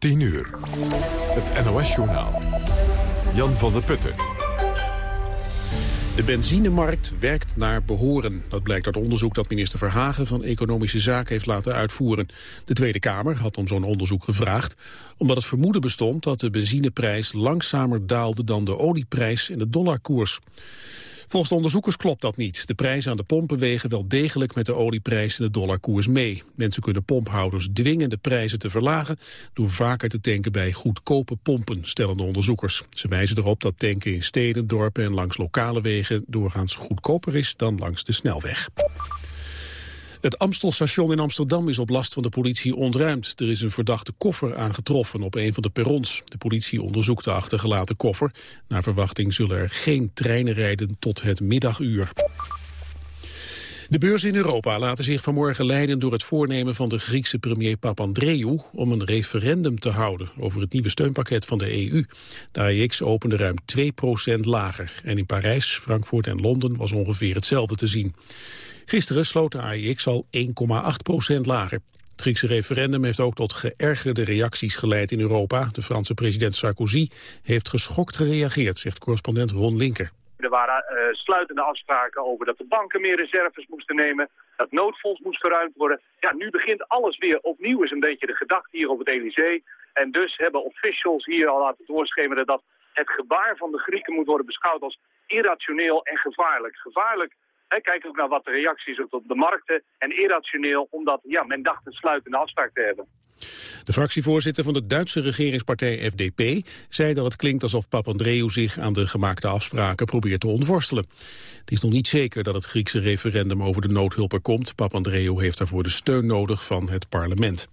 10 uur. Het NOS-journaal. Jan van der Putten. De benzinemarkt werkt naar behoren. Dat blijkt uit onderzoek dat minister Verhagen van Economische Zaken heeft laten uitvoeren. De Tweede Kamer had om zo'n onderzoek gevraagd... omdat het vermoeden bestond dat de benzineprijs langzamer daalde dan de olieprijs en de dollarkoers. Volgens de onderzoekers klopt dat niet. De prijzen aan de pompen wegen wel degelijk met de olieprijs en de dollarkoers mee. Mensen kunnen pomphouders dwingen de prijzen te verlagen... door vaker te tanken bij goedkope pompen, stellen de onderzoekers. Ze wijzen erop dat tanken in steden, dorpen en langs lokale wegen... doorgaans goedkoper is dan langs de snelweg. Het Amstelstation in Amsterdam is op last van de politie ontruimd. Er is een verdachte koffer aangetroffen op een van de perrons. De politie onderzoekt de achtergelaten koffer. Naar verwachting zullen er geen treinen rijden tot het middaguur. De beurzen in Europa laten zich vanmorgen leiden door het voornemen van de Griekse premier Papandreou om een referendum te houden over het nieuwe steunpakket van de EU. De AEX opende ruim 2% lager en in Parijs, Frankfurt en Londen was ongeveer hetzelfde te zien. Gisteren sloot de AIX al 1,8% lager. Het Griekse referendum heeft ook tot geërgerde reacties geleid in Europa. De Franse president Sarkozy heeft geschokt gereageerd, zegt correspondent Ron Linker. Er waren uh, sluitende afspraken over dat de banken meer reserves moesten nemen, dat noodfonds moest verruimd worden. Ja, nu begint alles weer opnieuw, is een beetje de gedachte hier op het Elysée. En dus hebben officials hier al laten doorschemeren dat het gebaar van de Grieken moet worden beschouwd als irrationeel en gevaarlijk. Gevaarlijk kijk ook naar wat de reacties op de markten. En irrationeel, omdat ja, men dacht een sluitende afspraak te hebben. De fractievoorzitter van de Duitse regeringspartij FDP zei dat het klinkt alsof Papandreou zich aan de gemaakte afspraken probeert te ontworstelen. Het is nog niet zeker dat het Griekse referendum over de noodhulp er komt. Papandreou heeft daarvoor de steun nodig van het parlement.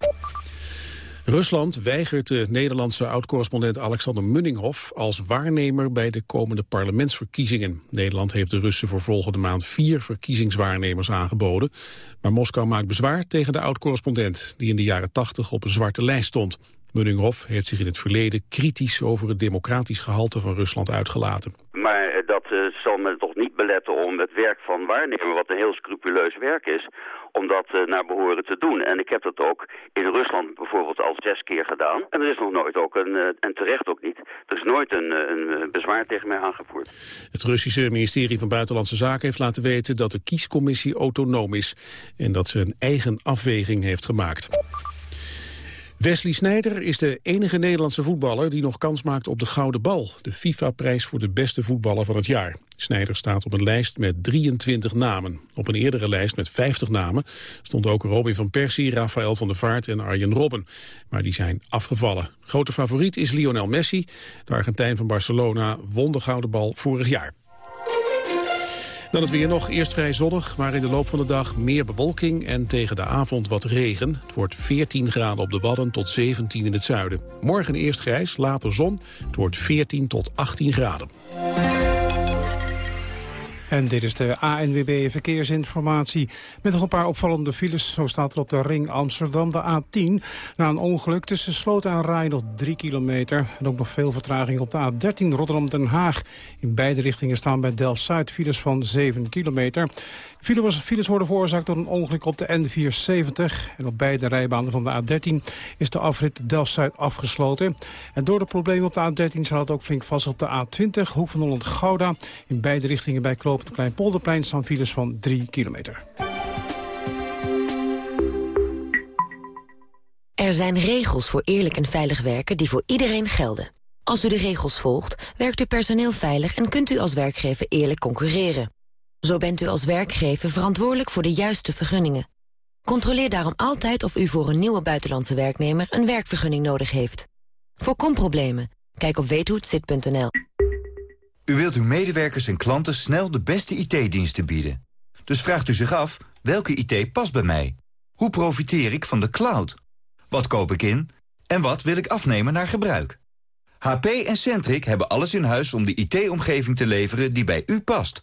Rusland weigert de Nederlandse oud-correspondent Alexander Munninghoff als waarnemer bij de komende parlementsverkiezingen. Nederland heeft de Russen voor volgende maand vier verkiezingswaarnemers aangeboden. Maar Moskou maakt bezwaar tegen de oud-correspondent, die in de jaren tachtig op een zwarte lijst stond. Munninghoff heeft zich in het verleden kritisch over het democratisch gehalte van Rusland uitgelaten. Maar eh, dat uh, zal me toch niet beletten om het werk van waarnemer, wat een heel scrupuleus werk is, om dat uh, naar behoren te doen. En ik heb dat ook in Rusland bijvoorbeeld al zes keer gedaan. En er is nog nooit ook een, en terecht ook niet, er is nooit een, een bezwaar tegen mij aangevoerd. Het Russische ministerie van Buitenlandse Zaken heeft laten weten dat de kiescommissie autonoom is en dat ze een eigen afweging heeft gemaakt. Wesley Sneijder is de enige Nederlandse voetballer die nog kans maakt op de Gouden Bal, de FIFA-prijs voor de beste voetballer van het jaar. Sneijder staat op een lijst met 23 namen. Op een eerdere lijst met 50 namen stonden ook Robin van Persie, Rafael van der Vaart en Arjen Robben. Maar die zijn afgevallen. Grote favoriet is Lionel Messi. De Argentijn van Barcelona won de Gouden Bal vorig jaar. Dan het weer nog. Eerst vrij zonnig, maar in de loop van de dag meer bewolking en tegen de avond wat regen. Het wordt 14 graden op de Wadden tot 17 in het zuiden. Morgen eerst grijs, later zon. Het wordt 14 tot 18 graden. En dit is de ANWB Verkeersinformatie. Met nog een paar opvallende files. Zo staat er op de ring Amsterdam de A10. Na een ongeluk tussen Sloot en Rij nog 3 kilometer. En ook nog veel vertraging op de A13 Rotterdam-Den Haag. In beide richtingen staan bij Delft-Zuid files van 7 kilometer. Files, files worden veroorzaakt door een ongeluk op de N470. En op beide rijbanen van de A13 is de afrit Delft-Zuid afgesloten. En door de problemen op de A13 staat het ook flink vast op de A20, Hoek van Holland-Gouda. In beide richtingen bij Kloopend Kleinpolderplein staan files van 3 kilometer. Er zijn regels voor eerlijk en veilig werken die voor iedereen gelden. Als u de regels volgt, werkt uw personeel veilig en kunt u als werkgever eerlijk concurreren. Zo bent u als werkgever verantwoordelijk voor de juiste vergunningen. Controleer daarom altijd of u voor een nieuwe buitenlandse werknemer een werkvergunning nodig heeft. Voorkom problemen. Kijk op weethohetzit.nl. U wilt uw medewerkers en klanten snel de beste IT-diensten bieden. Dus vraagt u zich af, welke IT past bij mij? Hoe profiteer ik van de cloud? Wat koop ik in? En wat wil ik afnemen naar gebruik? HP en Centric hebben alles in huis om de IT-omgeving te leveren die bij u past.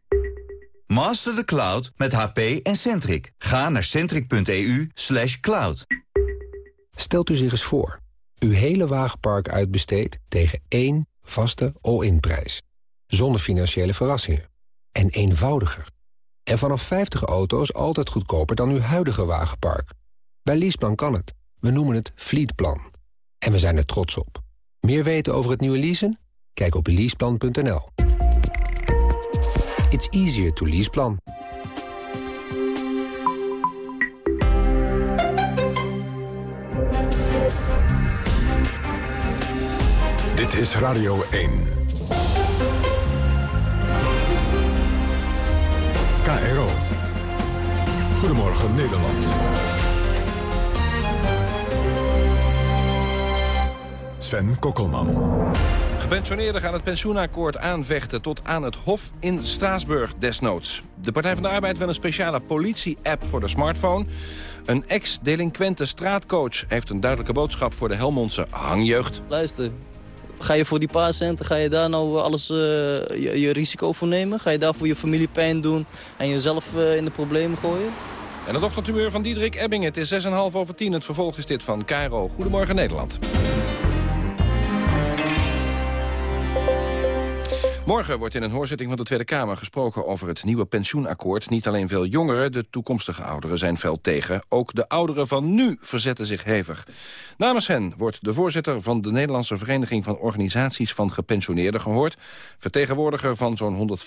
Master the cloud met HP en Centric. Ga naar centric.eu slash cloud. Stelt u zich eens voor. Uw hele wagenpark uitbesteedt tegen één vaste all-in prijs. Zonder financiële verrassingen. En eenvoudiger. En vanaf 50 auto's altijd goedkoper dan uw huidige wagenpark. Bij Leaseplan kan het. We noemen het Fleetplan. En we zijn er trots op. Meer weten over het nieuwe leasen? Kijk op leaseplan.nl. It's easier to leaseplan. Dit is Radio 1. KRO. Goedemorgen Nederland. Sven Kokkelman. Gepensioneerden gaan het pensioenakkoord aanvechten tot aan het Hof in Straatsburg desnoods. De Partij van de Arbeid wil een speciale politie-app voor de smartphone. Een ex-delinquente straatcoach heeft een duidelijke boodschap voor de Helmondse hangjeugd. Luister, ga je voor die paar centen, ga je daar nou alles uh, je, je, risico voor nemen? Ga je daar voor je familie pijn doen en jezelf uh, in de problemen gooien? En het ochtendtumeur van Diederik Ebbing. Het is 6,5 over 10. Het vervolg is dit van Cairo. Goedemorgen Nederland. Morgen wordt in een hoorzitting van de Tweede Kamer gesproken over het nieuwe pensioenakkoord. Niet alleen veel jongeren, de toekomstige ouderen zijn fel tegen. Ook de ouderen van nu verzetten zich hevig. Namens hen wordt de voorzitter van de Nederlandse Vereniging van Organisaties van Gepensioneerden gehoord. Vertegenwoordiger van zo'n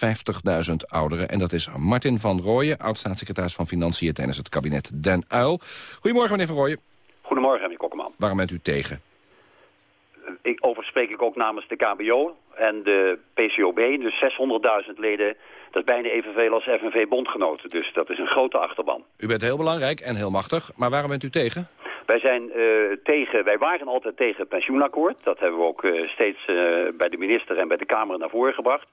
150.000 ouderen. En dat is Martin van Rooyen, oud-staatssecretaris van Financiën tijdens het kabinet Den Uil. Goedemorgen meneer van Rooyen. Goedemorgen meneer Kokkeman. Waarom bent u tegen? Ik, overspreek ik ook namens de KBO en de PCOB, dus 600.000 leden. Dat is bijna evenveel als FNV-bondgenoten, dus dat is een grote achterban. U bent heel belangrijk en heel machtig, maar waarom bent u tegen? Wij zijn uh, tegen, wij waren altijd tegen het pensioenakkoord. Dat hebben we ook uh, steeds uh, bij de minister en bij de Kamer naar voren gebracht.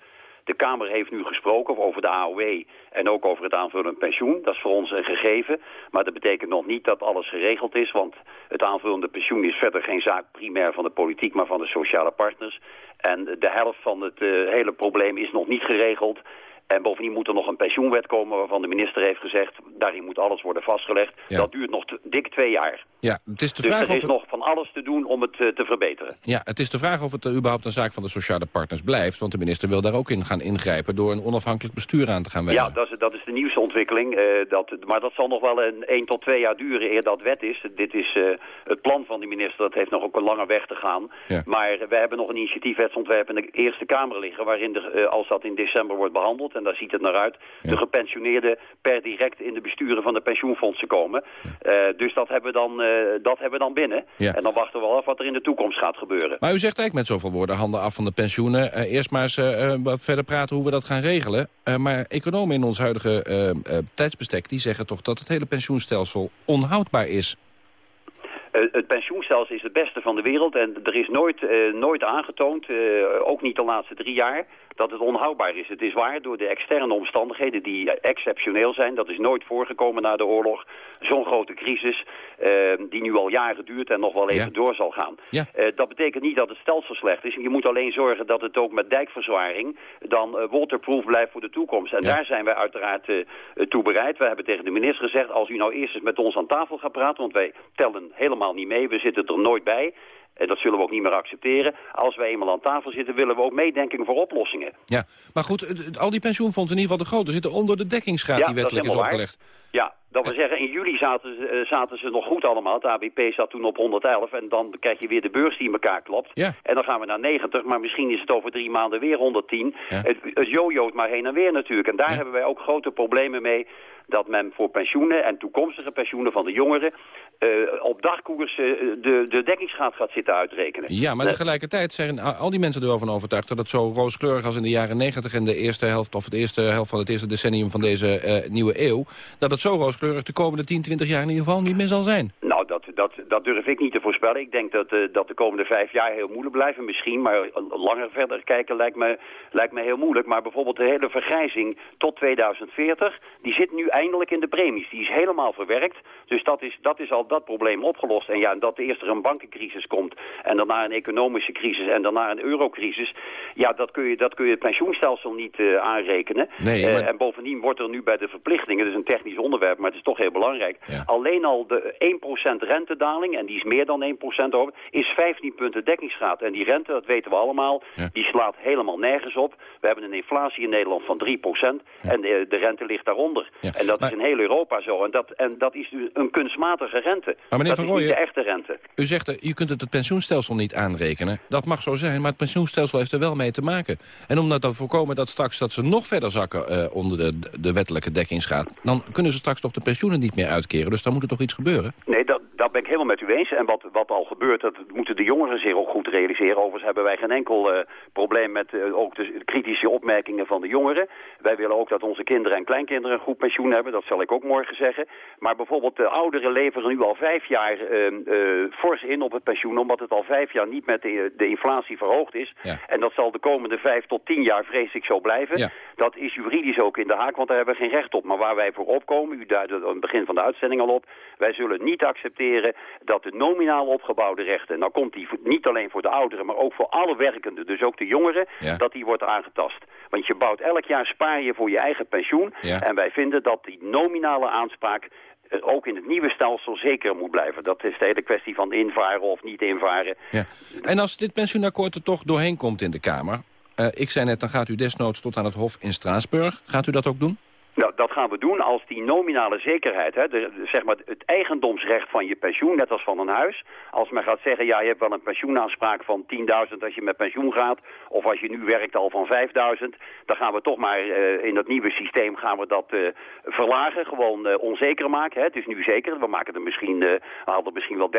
De Kamer heeft nu gesproken over de AOW en ook over het aanvullend pensioen. Dat is voor ons een gegeven, maar dat betekent nog niet dat alles geregeld is. Want het aanvullende pensioen is verder geen zaak primair van de politiek, maar van de sociale partners. En de helft van het uh, hele probleem is nog niet geregeld. En bovendien moet er nog een pensioenwet komen waarvan de minister heeft gezegd... daarin moet alles worden vastgelegd. Ja. Dat duurt nog dik twee jaar. Ja, het is de dus vraag er of is het... nog van alles te doen om het uh, te verbeteren. Ja, het is de vraag of het uh, überhaupt een zaak van de sociale partners blijft. Want de minister wil daar ook in gaan ingrijpen... door een onafhankelijk bestuur aan te gaan wijzen. Ja, dat is, dat is de nieuwste ontwikkeling. Uh, dat, maar dat zal nog wel een 1 tot 2 jaar duren eer dat wet is. Dit is het plan van de minister. Dat heeft nog ook een lange weg te gaan. Ja. Maar we hebben nog een initiatiefwetsontwerp in de Eerste Kamer liggen... waarin, de, als dat in december wordt behandeld, en daar ziet het naar uit... Ja. de gepensioneerden per direct in de besturen van de pensioenfondsen komen. Uh, dus dat hebben, we dan, uh, dat hebben we dan binnen. Ja. En dan wachten we wel af wat er in de toekomst gaat gebeuren. Maar u zegt eigenlijk met zoveel woorden handen af van de pensioenen. Uh, eerst maar eens verder praten hoe we dat gaan regelen. maar economen in ons huidige tijdsbestek die zeggen toch dat het hele pensioenstelsel onhoudbaar is. Uh, het pensioenstelsel is het beste van de wereld en er is nooit, uh, nooit aangetoond, uh, ook niet de laatste drie jaar, dat het onhoudbaar is. Het is waar door de externe omstandigheden die exceptioneel zijn. Dat is nooit voorgekomen na de oorlog. Zo'n grote crisis die nu al jaren duurt en nog wel even Ja. door zal gaan. Ja. dat betekent niet dat het stelsel slecht is. Je moet alleen zorgen dat het ook met dijkverzwaring dan waterproof blijft voor de toekomst. En Ja. daar zijn wij uiteraard toe bereid. We hebben tegen de minister gezegd, als u nou eerst eens met ons aan tafel gaat praten, want wij tellen helemaal niet mee, we zitten er nooit bij. En dat zullen we ook niet meer accepteren. Als wij eenmaal aan tafel zitten, willen we ook meedenken voor oplossingen. Ja, maar goed, al die pensioenfondsen, in ieder geval de grote, zitten onder de dekkingsgraad Ja, die is wettelijk is, waar. Ja, dat wil zeggen, in juli zaten, ze- eh, zaten ze nog goed allemaal. Het ABP zat toen op 111 en dan krijg je weer de beurs die in elkaar klopt. Ja. En dan gaan we naar 90, maar misschien is het over drie maanden weer 110. Ja. Het, het jojoot maar heen en weer natuurlijk. En daar Ja. hebben wij ook grote problemen mee dat men voor pensioenen en toekomstige pensioenen van de jongeren eh, op dagkoers eh, de, de dekkingsgraad gaat zitten uitrekenen. Ja, maar tegelijkertijd zijn al die mensen er wel van overtuigd... dat het zo rooskleurig als in de jaren 90 en de eerste helft... of de eerste helft van het eerste decennium van deze nieuwe eeuw... dat het zo rooskleurig de komende 10, 20 jaar in ieder geval niet meer zal zijn. Nou, dat, dat durf ik niet te voorspellen. Ik denk dat, uh, dat de komende vijf jaar heel moeilijk blijven misschien. Maar langer verder kijken lijkt me, lijkt me heel moeilijk. Maar bijvoorbeeld de hele vergrijzing tot 2040... die zit nu eindelijk in de premies. Die is helemaal verwerkt. Dus dat is, dat is al dat probleem opgelost. En ja, dat eerst er een bankencrisis komt... en daarna een economische crisis en daarna een eurocrisis... ja, dat kun je, dat kun je het pensioenstelsel niet uh, aanrekenen. Nee, maar... en bovendien wordt er nu bij de verplichtingen... is een technisch onderwerp, maar het is toch heel belangrijk... Ja. alleen al de 1% rentedaling, en die is meer dan 1% over, is 15 punten dekkingsgraad. En die rente, dat weten we allemaal, ja. die slaat helemaal nergens op. We hebben een inflatie in Nederland van 3% ja. en de, de, rente ligt daaronder. En dat maar... is in heel Europa zo. En dat, en dat is dus een kunstmatige rente. Maar meneer dat Van is niet de echte rente. U zegt, je kunt het, het pensioenstelsel niet aanrekenen. Dat mag zo zijn, maar het pensioenstelsel heeft er wel mee te maken. En om dat te voorkomen dat straks dat ze nog verder zakken uh, onder de, de wettelijke dekkingsgraad... dan kunnen ze straks toch de pensioenen niet meer uitkeren. Dus dan moet er toch iets gebeuren? Nee, dat, dat ben ik helemaal met u eens. En wat, wat al gebeurt, dat moeten de jongeren zich ook goed realiseren. Overigens hebben wij geen enkel uh, probleem met uh, ook de kritische opmerkingen van de jongeren. Wij willen ook dat onze kinderen en kleinkinderen een goed pensioen hebben. Dat zal ik ook morgen zeggen. Maar bijvoorbeeld de ouderen leveren nu al vijf jaar uh, fors in op het pensioen... omdat het al vijf jaar niet met de, de inflatie verhoogd is. Ja. En dat zal de komende vijf tot tien jaar vrees ik zo blijven. Ja. Dat is juridisch ook in de haak, want daar hebben we geen recht op. Maar waar wij voor opkomen, u duidde aan het begin van de uitzending al op... wij zullen niet accepteren dat de nominaal opgebouwde rechten... en dan komt die niet alleen voor de ouderen, maar ook voor alle werkenden... dus ook de jongeren, ja. dat die wordt aangetast. Want je bouwt elk jaar spaar je voor je eigen pensioen... Ja. en wij vinden dat die nominale aanspraak ook in het nieuwe stelsel zeker moet blijven. Dat is de hele kwestie van invaren of niet invaren. Ja. En als dit pensioenakkoord er toch doorheen komt in de Kamer... Uh, ik zei net, dan gaat u desnoods tot aan het Hof in Straatsburg. Gaat u dat ook doen? Nou, dat gaan we doen als die nominale zekerheid, hè, zeg maar het eigendomsrecht van je pensioen, net als van een huis. Als men gaat zeggen, ja, je hebt wel een pensioenaanspraak van 10.000 als je met pensioen gaat, of als je nu werkt al van 5.000, dan gaan we toch maar uh, in dat nieuwe systeem gaan we dat uh, verlagen, gewoon uh, onzeker maken. Hè. Het is nu zeker, we maken er misschien, we halen er misschien wel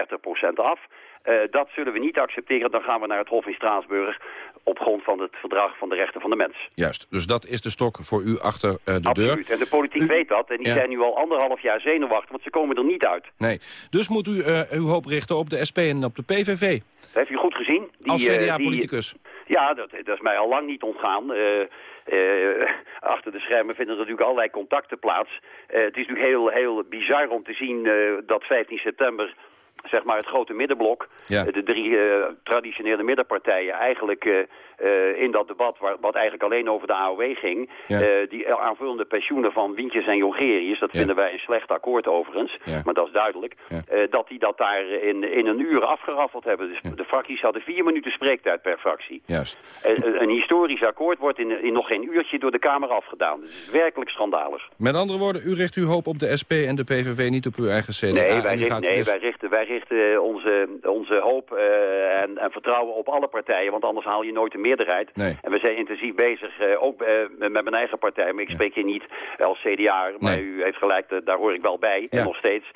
30% af. Uh, dat zullen we niet accepteren. Dan gaan we naar het Hof in Straatsburg op grond van het verdrag van de rechten van de mens. Juist, dus dat is de stok voor u achter uh, de Absoluut. deur. Absoluut, en de politiek u... weet dat. En die ja. zijn nu al anderhalf jaar zenuwachtig, want ze komen er niet uit. Nee, dus moet u uh, uw hoop richten op de SP en op de PVV. Dat heeft u goed gezien. Die, Als CDA-politicus. Ja, dat, dat, is mij al lang niet ontgaan. Uh, achter de schermen vinden er natuurlijk allerlei contacten plaats. Uh, het is natuurlijk heel, heel bizar om te zien uh, dat 15 september zeg maar het grote middenblok, ja. de drie uh, traditionele middenpartijen, eigenlijk uh, uh, in dat debat, waar, wat eigenlijk alleen over de AOW ging, ja. die aanvullende pensioenen van Wientjes en Jongerius, dat ja. vinden wij een slecht akkoord overigens, maar dat is duidelijk, dat die dat daar in, in een uur afgeraffeld hebben. Dus de fracties hadden vier minuten spreektijd per fractie. Juist. een historisch akkoord wordt in, in nog geen uurtje door de Kamer afgedaan. Dus het is werkelijk schandalig. Met andere woorden, u richt uw hoop op de SP en de PVV, niet op uw eigen CDA. Nee, wij, richt, nee, wij richten, wij richten onze, onze hoop uh, en, en, vertrouwen op alle partijen, want anders haal je nooit een meerderheid. Nee. En we zijn intensief bezig, uh, ook uh, met mijn eigen partij, maar ik spreek hier niet als CDA, maar nee. u heeft gelijk, daar hoor ik wel bij, nog steeds.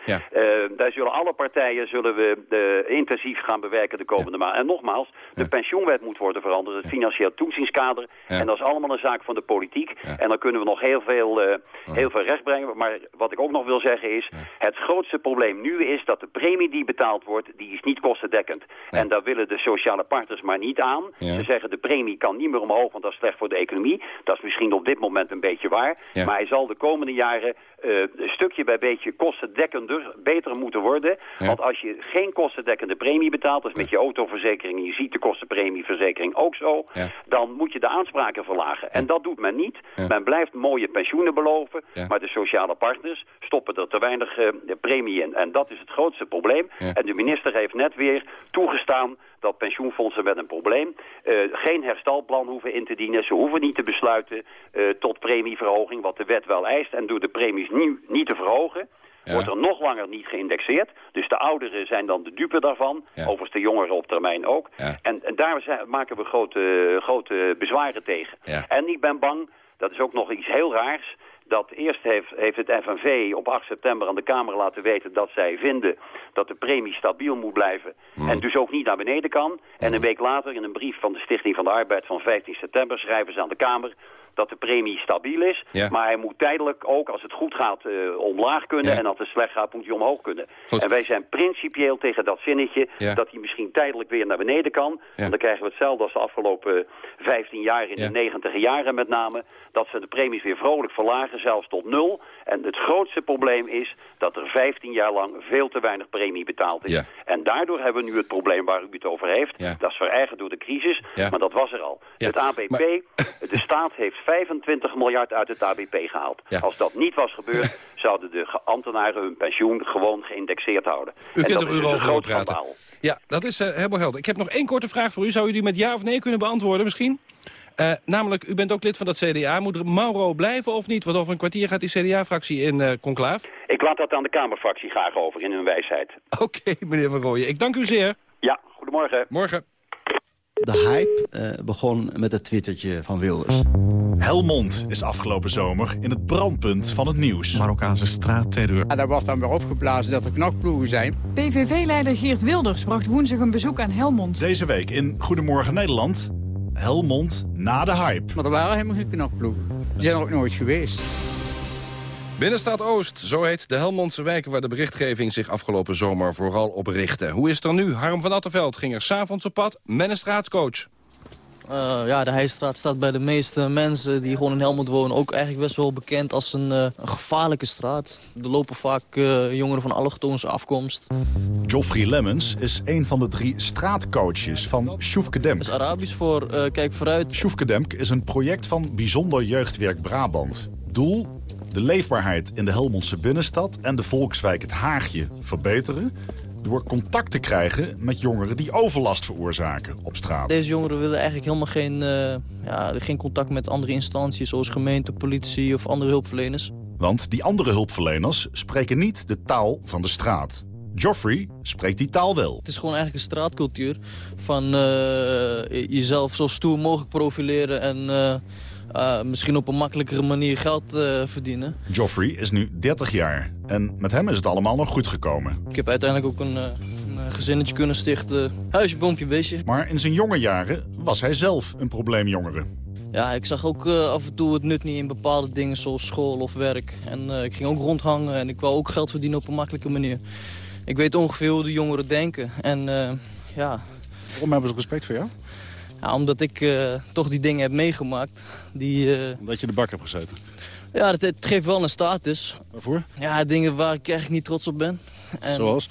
Daar zullen alle partijen zullen we intensief gaan bewerken de komende maanden. En nogmaals, de pensioenwet moet worden veranderd, het financieel toezienskader, en dat is allemaal een zaak van de politiek. En dan kunnen we nog heel veel, heel veel recht brengen, maar wat ik ook nog wil zeggen is, het grootste probleem nu is dat de premie die betaald wordt, die is niet kostendekkend. En daar willen de sociale partners maar niet aan. Ja. Ze zeggen de premie kan niet meer omhoog, want dat is slecht voor de economie. Dat is misschien op dit moment een beetje waar. Ja. Maar hij zal de komende jaren uh, stukje bij beetje kostendekkender beter moeten worden. Ja. Want als je geen kostendekkende premie betaalt, dus met je autoverzekering, en je ziet de kostenpremieverzekering ook zo, dan moet je de aanspraken verlagen. En dat doet men niet. Men blijft mooie pensioenen beloven, maar de sociale partners stoppen er te weinig uh, premie in. En dat is het grootste probleem. En de minister heeft net weer toegestaan dat pensioenfondsen met een probleem uh, geen herstelplan hoeven in te dienen. Ze hoeven niet te besluiten uh, tot premieverhoging, wat de wet wel eist. En door de premies nu niet te verhogen, ja. wordt er nog langer niet geïndexeerd. Dus de ouderen zijn dan de dupe daarvan. Ja. Overigens de jongeren op termijn ook. Ja. En, en, daar zijn, maken we grote, grote bezwaren tegen. En ik ben bang, dat is ook nog iets heel raars dat eerst heeft, heeft het FNV op 8 september aan de Kamer laten weten dat zij vinden dat de premie stabiel moet blijven mm. en dus ook niet naar beneden kan. En een week later in een brief van de Stichting van de Arbeid van 15 september schrijven ze aan de Kamer dat de premie stabiel is. Ja. Maar hij moet tijdelijk ook, als het goed gaat, eh, omlaag kunnen. Ja. En als het slecht gaat, moet hij omhoog kunnen. Goed. En wij zijn principieel tegen dat zinnetje Ja. dat hij misschien tijdelijk weer naar beneden kan. Want dan krijgen we hetzelfde als de afgelopen 15 jaar, in de 90 jaren met name. Dat ze de premies weer vrolijk verlagen, zelfs tot nul. En het grootste probleem is dat er 15 jaar lang veel te weinig premie betaald is. Ja. En daardoor hebben we nu het probleem waar u het over heeft. Ja. Dat is verergerd door de crisis, Ja. maar dat was er al. Het ABP, de staat heeft 25 miljard uit het ABP gehaald. Als dat niet was gebeurd, zouden de ambtenaren hun pensioen gewoon geïndexeerd houden. U en kunt er dus een over praten. schandaal. Ja, dat is eh, helemaal helder. Ik heb nog één korte vraag voor u. Zou u die met ja of nee kunnen beantwoorden misschien? Eh, namelijk, u bent ook lid van dat CDA. Moet er Mauro blijven of niet? Want over een kwartier gaat die CDA-fractie in eh conclaaf. Ik laat dat aan de Kamerfractie graag over in hun wijsheid. Oké, meneer Van Rooyen. Ik dank u zeer. Ja, goedemorgen. Morgen. De hype eh, begon met het twittertje van Wilders. Helmond is afgelopen zomer in het brandpunt van het nieuws. Marokkaanse straatterreur. En daar wordt dan weer opgeblazen dat er knokploegen zijn. PVV-leider Geert Wilders bracht woensdag een bezoek aan Helmond. Deze week in Goedemorgen Nederland. Helmond na de hype. Maar er waren helemaal geen knokploegen. Die zijn er ook nooit geweest. Binnenstad Oost, zo heet de Helmondse wijken... waar de berichtgeving zich afgelopen zomer vooral op richtte. Hoe is het er nu? Harm van Attenveld ging er s'avonds op pad met een straatcoach. Eh, ja, de Heijstraat staat bij de meeste mensen die gewoon in Helmond wonen... ook eigenlijk best wel bekend als een, eh, een gevaarlijke straat. Er lopen vaak eh, jongeren van allochtoonse afkomst. Geoffrey Lemmens is een van de drie straatcoaches van Sjoefke Demk. Dat is Arabisch voor kijk vooruit. Sjoefke Demk is een project van Bijzonder Jeugdwerk Brabant. Doel? De leefbaarheid in de Helmondse binnenstad en de volkswijk Het Haagje verbeteren... door contact te krijgen met jongeren die overlast veroorzaken op straat. Deze jongeren willen eigenlijk helemaal geen, eh, ja, geen contact met andere instanties... zoals gemeente, politie of andere hulpverleners. Want die andere hulpverleners spreken niet de taal van de straat. Geoffrey spreekt die taal wel. Het is gewoon eigenlijk een straatcultuur van eh, jezelf zo stoer mogelijk profileren... en eh, eh, misschien op een makkelijkere manier geld eh, verdienen. Geoffrey is nu 30 jaar en met hem is het allemaal nog goed gekomen. Ik heb uiteindelijk ook een, eh, een gezinnetje kunnen stichten. Huisje, boompje, beestje. Maar in zijn jonge jaren was hij zelf een probleemjongere. Ja, ik zag ook eh, af en toe het nut niet in bepaalde dingen zoals school of werk. En eh, ik ging ook rondhangen en ik wou ook geld verdienen op een makkelijke manier. Ik weet ongeveer hoe de jongeren denken. En eh, ja... Waarom hebben ze respect voor jou? Ja omdat ik eh, toch die dingen heb meegemaakt. Die, eh, Omdat je de bak hebt gezeten. ja, het, het geeft wel een status. Waarvoor? Ja, dingen waar ik eigenlijk niet trots op ben. En, Zoals?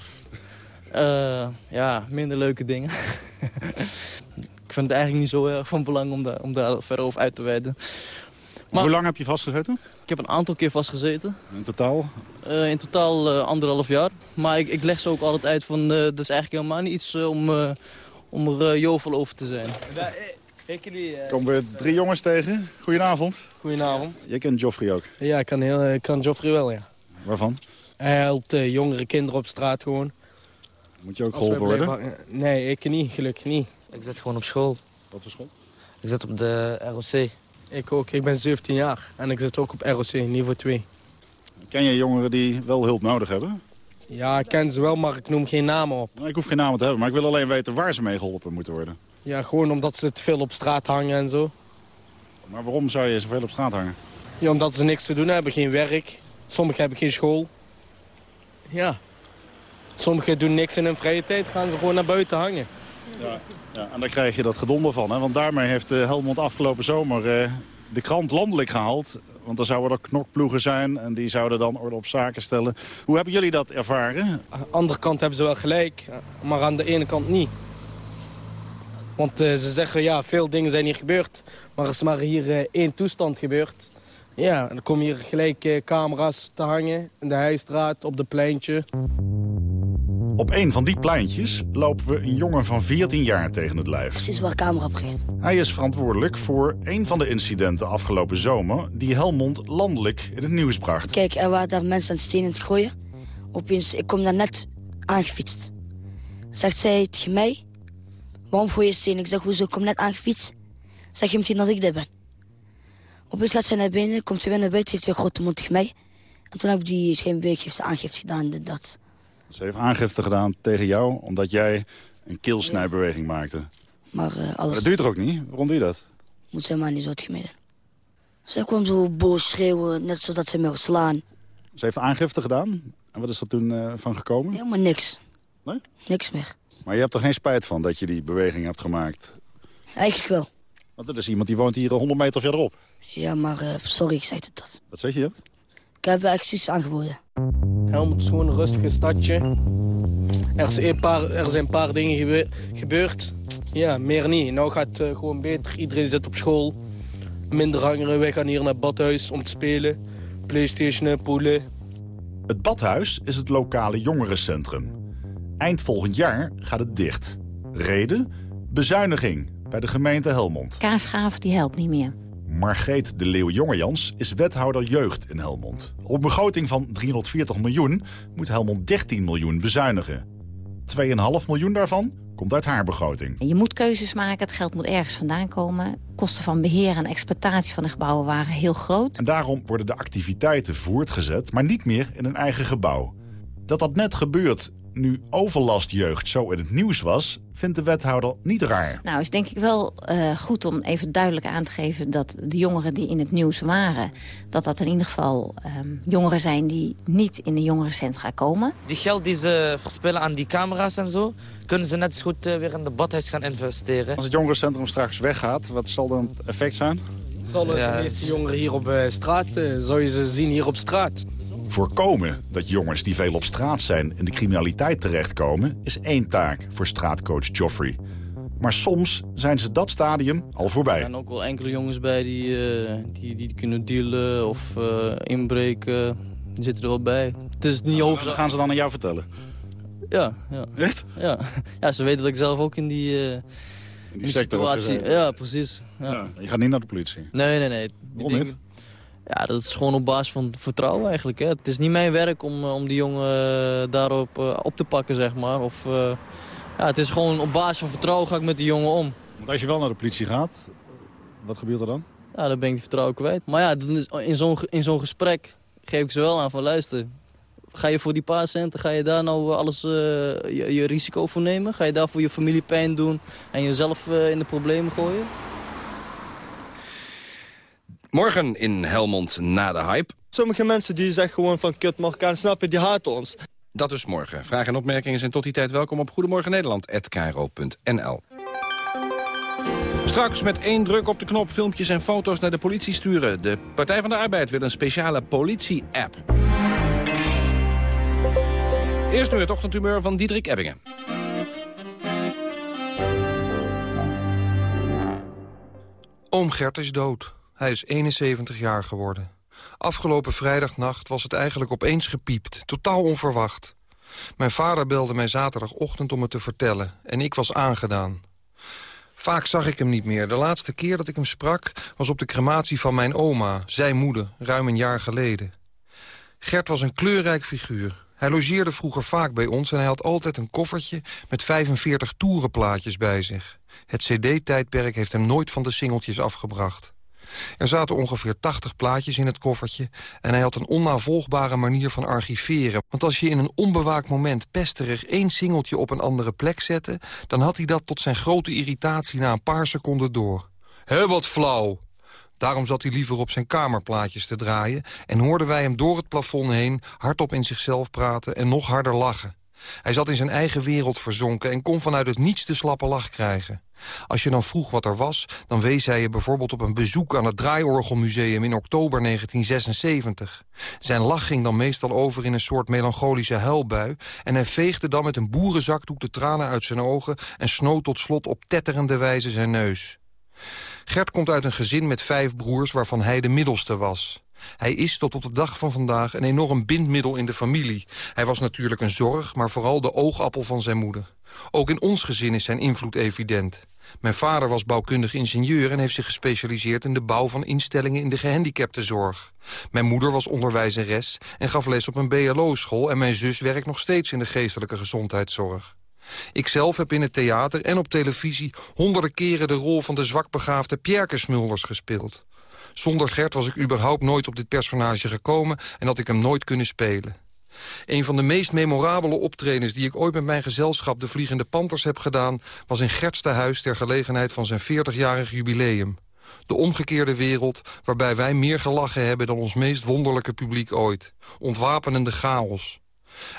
eh, ja, minder leuke dingen. ik vind het eigenlijk niet zo erg van belang om daar, om daar verder over uit te wijden. Maar- Hoe lang heb je vastgezeten? Ik heb een aantal keer vastgezeten. In totaal? In totaal anderhalf jaar. Maar ik, ik leg ze ook altijd uit van, eh, dat is eigenlijk helemaal niet iets om, om er eh, jovel over te zijn. Komen we drie jongens tegen. Goedenavond. Goedenavond. Je kent Geoffrey ook. Ja, ik kan, heel, ik kan Geoffrey wel, ja. Waarvan? Hij helpt eh, jongere kinderen op straat gewoon. Moet je ook geholpen worden? blijven Nee, ik niet, gelukkig niet. Ik zit gewoon op school. Wat voor school? Ik zit op de ROC. Ik ook, ik ben 17 jaar en ik zit ook op ROC, niveau 2. Ken je jongeren die wel hulp nodig hebben? Ja, ik ken ze wel, maar ik noem geen namen op. Nou, ik hoef geen namen te hebben, maar ik wil alleen weten waar ze mee geholpen moeten worden. Ja, gewoon omdat ze te veel op straat hangen en zo. Maar waarom zou je zoveel op straat hangen? Ja, omdat ze niks te doen hebben, geen werk. Sommigen hebben geen school. Ja. Sommigen doen niks in hun vrije tijd, gaan ze gewoon naar buiten hangen. Ja, ja, en daar krijg je dat gedonder van. Hè? Want daarmee heeft eh, Helmond afgelopen zomer eh, de krant landelijk gehaald. Want er zouden er knokploegen zijn en die zouden dan orde op zaken stellen. Hoe hebben jullie dat ervaren? Aan de andere kant hebben ze wel gelijk, maar aan de ene kant niet. Want eh, ze zeggen, ja, veel dingen zijn hier gebeurd. Maar er is maar hier eh, één toestand gebeurd. Ja, en dan komen hier gelijk eh, camera's te hangen. In de Heijstraat, op de pleintje. Op een van die pleintjes lopen we een jongen van 14 jaar tegen het lijf. Precies waar camera op. Hij is verantwoordelijk voor een van de incidenten afgelopen zomer... die Helmond landelijk in het nieuws bracht. Kijk, er waren daar mensen aan stenen te gooien. Opeens, ik kom daar net aangefietst. Zegt zij tegen mij, waarom gooi je stenen? Ik zeg, hoezo, ik kom net aangefietst. Zeg je meteen dat ik dit ben. Opeens gaat zij naar binnen, komt ze weer naar buiten, heeft ze een grote mond tegen mij. En toen heb ik die scheenbeweeg, heeft ze aangifte gedaan, dat. Ze heeft aangifte gedaan tegen jou omdat jij een keelsnijbeweging maakte. Maar eh, Maar alles dat duurt er ook niet. Waarom doe je dat? moet ze maar niet zo doen. Zij kwam zo boos schreeuwen, net zodat ze me wil slaan. Ze heeft aangifte gedaan. En wat is er toen eh, van gekomen? Helemaal niks. Nee? Niks meer. Maar je hebt er geen spijt van dat je die beweging hebt gemaakt? Eigenlijk wel. Want er is iemand die woont hier 100 meter verderop. Ja, maar uh, sorry, ik zei het dat. Wat zeg je? Ik heb acties aangeboden. Helmond is gewoon een rustig stadje. Er, is een paar, er zijn een paar dingen gebe gebeurd. Ja, meer niet. Nou gaat het uh, gewoon beter. Iedereen zit op school. Minder hangeren. Wij gaan hier naar het badhuis om te spelen. Playstation, poelen. Het badhuis is het lokale jongerencentrum. Eind volgend jaar gaat het dicht. Reden? Bezuiniging bij de gemeente Helmond. Kaasgaaf die helpt niet meer. Margreet de Leeuw-Jongejans is wethouder jeugd in Helmond. Op een begroting van 340 miljoen moet Helmond 13 miljoen bezuinigen. 2,5 miljoen daarvan komt uit haar begroting. Je moet keuzes maken, het geld moet ergens vandaan komen. Kosten van beheer en exploitatie van de gebouwen waren heel groot. En daarom worden de activiteiten voortgezet, maar niet meer in een eigen gebouw. Dat dat net gebeurt nu overlastjeugd zo in het nieuws was, vindt de wethouder niet raar. Nou, is denk ik wel uh, goed om even duidelijk aan te geven... dat de jongeren die in het nieuws waren... dat dat in ieder geval um, jongeren zijn die niet in de jongerencentra komen. Die geld die ze verspillen aan die camera's en zo... kunnen ze net zo goed uh, weer in de badhuis gaan investeren. Als het jongerencentrum straks weggaat, wat zal dan het effect zijn? Zal de meeste jongeren hier op uh, straat, zou je ze zien hier op straat. Voorkomen dat jongens die veel op straat zijn in de criminaliteit terechtkomen... is één taak voor straatcoach Joffrey. Maar soms zijn ze dat stadium al voorbij. Er zijn ook wel enkele jongens bij die, uh, die, die kunnen dealen of uh, inbreken. Die zitten er wel bij. Het is niet over... Gaan ze dan aan jou vertellen? Ja. ja. Echt? Ja. ja, ze weten dat ik zelf ook in die... Uh, in die, die situatie... Ja, precies. Ja. Ja, je gaat niet naar de politie? Nee, nee, nee. Waarom niet? Ja, dat is gewoon op basis van vertrouwen eigenlijk. Hè. Het is niet mijn werk om, eh, om die jongen eh, daarop uh, op te pakken, zeg maar. Of, uh, ja, het is gewoon op basis van vertrouwen ga ik met die jongen om. Want als je wel naar de politie gaat, wat gebeurt er dan? Ja, dan ben ik die vertrouwen kwijt. Maar ja, in zo'n in zo'n gesprek geef ik ze wel aan van luister... Ga je voor die paar centen, ga je daar nou alles je, je, risico voor nemen? Ga je daar voor je familie pijn doen en jezelf in de problemen gooien? Morgen in Helmond na de hype. Sommige mensen die zeggen gewoon van kut Marokkaan, snap je, die haat ons. Dat is morgen. Vragen en opmerkingen zijn tot die tijd welkom op Goedemorgen Nederland@kro.nl. Straks met één druk op de knop filmpjes en foto's naar de politie sturen. De Partij van de Arbeid wil een speciale politie-app. Eerst nu het ochtendhumeur van Diederik Ebbingen. Oom Gert is dood. Hij is 71 jaar geworden. Afgelopen vrijdagnacht was het eigenlijk opeens gepiept. Totaal onverwacht. Mijn vader belde mij zaterdagochtend om het te vertellen. En ik was aangedaan. Vaak zag ik hem niet meer. De laatste keer dat ik hem sprak was op de crematie van mijn oma, zijn moeder, ruim een jaar geleden. Gert was een kleurrijk figuur. Hij logeerde vroeger vaak bij ons en hij had altijd een koffertje met 45 toerenplaatjes bij zich. Het cd-tijdperk heeft hem nooit van de singeltjes afgebracht. Er zaten ongeveer 80 plaatjes in het koffertje... en hij had een onnavolgbare manier van archiveren. Want als je in een onbewaakt moment pesterig één singeltje op een andere plek zette... dan had hij dat tot zijn grote irritatie na een paar seconden door. Hé, wat flauw! Daarom zat hij liever op zijn kamerplaatjes te draaien... en hoorden wij hem door het plafond heen hardop in zichzelf praten en nog harder lachen. Hij zat in zijn eigen wereld verzonken en kon vanuit het niets de slappe lach krijgen. Als je dan vroeg wat er was, dan wees hij je bijvoorbeeld op een bezoek aan het Draaiorgelmuseum in oktober 1976. Zijn lach ging dan meestal over in een soort melancholische huilbui en hij veegde dan met een boerenzakdoek de tranen uit zijn ogen en snoot tot slot op tetterende wijze zijn neus. Gert komt uit een gezin met vijf broers waarvan hij de middelste was. Hij is tot op de dag van vandaag een enorm bindmiddel in de familie. Hij was natuurlijk een zorg, maar vooral de oogappel van zijn moeder. Ook in ons gezin is zijn invloed evident. Mijn vader was bouwkundig ingenieur en heeft zich gespecialiseerd in de bouw van instellingen in de gehandicaptenzorg. Mijn moeder was onderwijzeres en gaf les op een BLO-school en mijn zus werkt nog steeds in de geestelijke gezondheidszorg. Ikzelf heb in het theater en op televisie honderden keren de rol van de zwakbegaafde Pierke Smulders gespeeld. Zonder Gert was ik überhaupt nooit op dit personage gekomen en had ik hem nooit kunnen spelen. Een van de meest memorabele optredens die ik ooit met mijn gezelschap de Vliegende Panthers heb gedaan... was in Gerts huis ter gelegenheid van zijn 40-jarig jubileum. De omgekeerde wereld waarbij wij meer gelachen hebben dan ons meest wonderlijke publiek ooit. Ontwapenende chaos.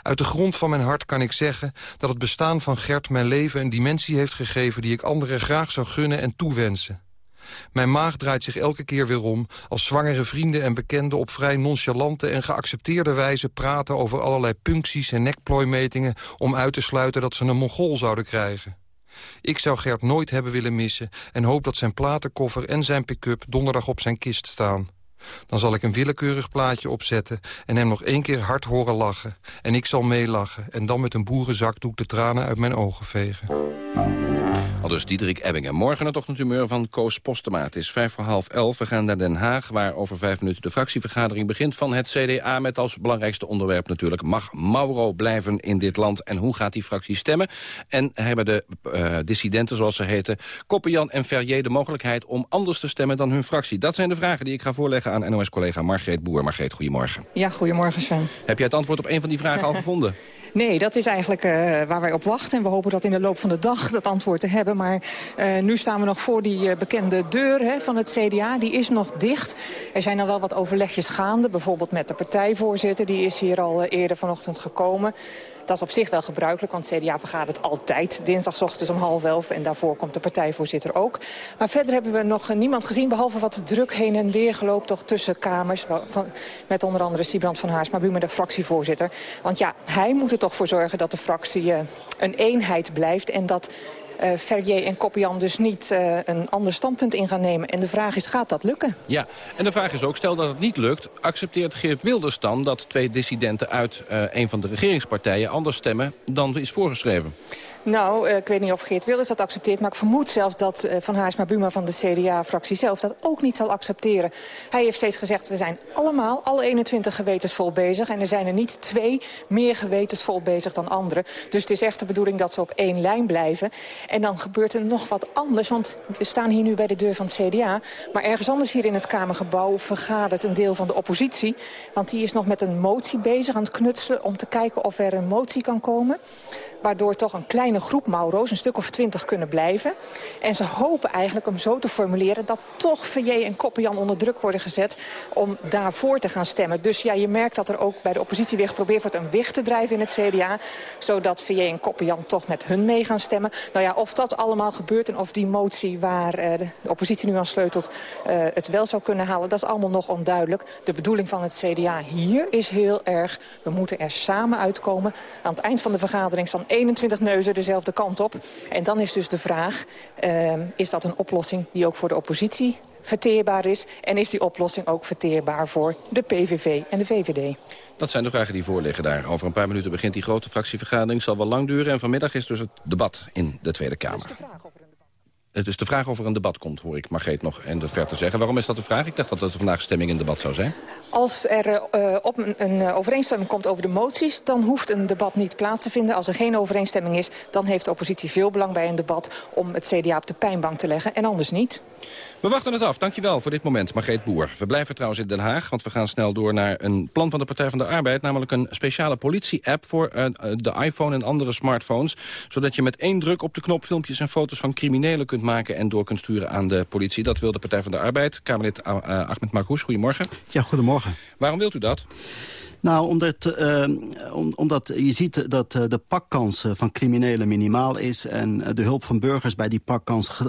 Uit de grond van mijn hart kan ik zeggen dat het bestaan van Gert mijn leven een dimensie heeft gegeven die ik anderen graag zou gunnen en toewensen. Mijn maag draait zich elke keer weer om... als zwangere vrienden en bekenden op vrij nonchalante en geaccepteerde wijze praten... over allerlei puncties en nekplooimetingen... om uit te sluiten dat ze een mongool zouden krijgen. Ik zou Gert nooit hebben willen missen... en hoop dat zijn platenkoffer en zijn pick-up donderdag op zijn kist staan. Dan zal ik een willekeurig plaatje opzetten en hem nog één keer hard horen lachen. En ik zal meelachen en dan met een boerenzakdoek de tranen uit mijn ogen vegen. Al dus Diederik Ebbingen. Morgen het ochtendhumeur van Koos Postema. Het is vijf voor half elf. We gaan naar Den Haag, waar over vijf minuten de fractievergadering begint van het CDA. Met als belangrijkste onderwerp natuurlijk, mag Mauro blijven in dit land? En hoe gaat die fractie stemmen? En hebben de uh, dissidenten, zoals ze heten, Koppenjan en Verrier de mogelijkheid om anders te stemmen dan hun fractie? Dat zijn de vragen die ik ga voorleggen aan NOS-collega Margreet Boer. Margreet, goedemorgen. Ja, goedemorgen Sven. Heb jij het antwoord op een van die vragen al gevonden? Nee, dat is eigenlijk uh, waar wij op wachten. En we hopen dat in de loop van de dag dat antwoord te hebben. Maar uh, nu staan we nog voor die uh, bekende deur hè, van het CDA. Die is nog dicht. Er zijn al wel wat overlegjes gaande. Bijvoorbeeld met de partijvoorzitter. Die is hier al eerder vanochtend gekomen. Dat is op zich wel gebruikelijk, want CDA vergadert altijd dinsdagochtends om half elf. En daarvoor komt de partijvoorzitter ook. Maar verder hebben we nog niemand gezien, behalve wat druk heen en weer geloopt toch tussen kamers. Van, met onder andere Siebrand van Haas, maar Buma de fractievoorzitter. Want ja, hij moet er toch voor zorgen dat de fractie uh, een eenheid blijft. En dat uh, Verrier en Koppian dus niet uh, een ander standpunt in gaan nemen. En de vraag is, gaat dat lukken? Ja, en de vraag is ook, stel dat het niet lukt... accepteert Geert Wilders dan dat twee dissidenten uit uh, een van de regeringspartijen... anders stemmen dan is voorgeschreven? Nou, ik weet niet of Geert Wilders dat accepteert... maar ik vermoed zelfs dat Van Haarsma Buma van de CDA-fractie zelf... dat ook niet zal accepteren. Hij heeft steeds gezegd, we zijn allemaal, alle 21 gewetensvol bezig... en er zijn er niet twee meer gewetensvol bezig dan anderen. Dus het is echt de bedoeling dat ze op één lijn blijven. En dan gebeurt er nog wat anders, want we staan hier nu bij de deur van het CDA... maar ergens anders hier in het Kamergebouw vergadert een deel van de oppositie. Want die is nog met een motie bezig aan het knutselen... om te kijken of er een motie kan komen waardoor toch een kleine groep Mauro's, een stuk of twintig, kunnen blijven. En ze hopen eigenlijk om zo te formuleren dat toch VJ en Koppenjan onder druk worden gezet om daarvoor te gaan stemmen. Dus ja, je merkt dat er ook bij de oppositie weer geprobeerd wordt een weg te drijven in het CDA, zodat VJ en Koppenjan toch met hun mee gaan stemmen. Nou ja, of dat allemaal gebeurt en of die motie waar uh, de oppositie nu aan sleutelt uh, het wel zou kunnen halen, dat is allemaal nog onduidelijk. De bedoeling van het CDA hier is heel erg, we moeten er samen uitkomen. Aan het eind van de vergadering staan 21 neuzen dezelfde kant op. En dan is dus de vraag, uh, is dat een oplossing die ook voor de oppositie verteerbaar is? En is die oplossing ook verteerbaar voor de PVV en de VVD? Dat zijn de vragen die voorliggen daar. Over een paar minuten begint die grote fractievergadering. zal wel lang duren en vanmiddag is dus het debat in de Tweede Kamer. Het is de vraag of er een debat komt, hoor ik Margreet nog in de verte zeggen. Waarom is dat de vraag? Ik dacht dat er vandaag stemming in debat zou zijn. Als er uh, op een, een overeenstemming komt over de moties... dan hoeft een debat niet plaats te vinden. Als er geen overeenstemming is, dan heeft de oppositie veel belang bij een debat... om het CDA op de pijnbank te leggen en anders niet. We wachten het af. Dankjewel voor dit moment, Margreet Boer. We blijven trouwens in Den Haag, want we gaan snel door naar een plan van de Partij van de Arbeid. Namelijk een speciale politie-app voor uh, de iPhone en andere smartphones. Zodat je met één druk op de knop filmpjes en foto's van criminelen kunt maken... en door kunt sturen aan de politie. Dat wil de Partij van de Arbeid. Kamerlid uh, Ahmed Marcouch, goedemorgen. Ja, goedemorgen. Waarom wilt u dat? Nou, omdat, uh, om, omdat je ziet dat uh, de pakkans van criminelen minimaal is... en uh, de hulp van burgers bij die pakkans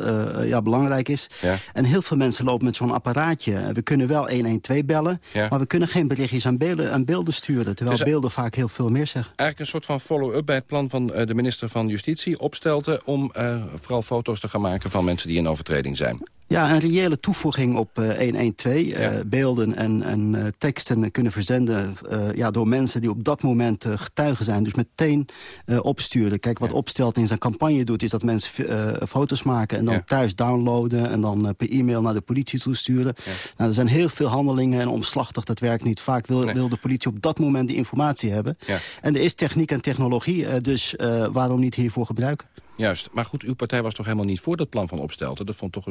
ja, belangrijk is. Ja. En heel veel mensen lopen met zo'n apparaatje. We kunnen wel 112 bellen, ja. maar we kunnen geen berichtjes aan beelden, aan beelden sturen. Terwijl dus, beelden vaak heel veel meer zeggen. Eigenlijk een soort van follow-up bij het plan van de minister van Justitie... opstelte om vooral foto's te gaan maken van mensen die in overtreding zijn. Ja, een reële toevoeging op uh, 112. Ja. Beelden en, en teksten kunnen verzenden ja, door mensen die op dat moment getuigen zijn. Dus meteen opsturen. Kijk, wat ja. Opstelt in zijn campagne doet... is dat mensen foto's maken en dan thuis downloaden... en dan per e-mail naar de politie toesturen. Nou, er zijn heel veel handelingen en omslachtig. Dat werkt niet. Vaak wil, nee. wil de politie op dat moment die informatie hebben. En er is techniek en technologie, dus waarom niet hiervoor gebruiken? Juist, maar goed, uw partij was toch helemaal niet voor dat plan van Opstelten? Dat vond toch,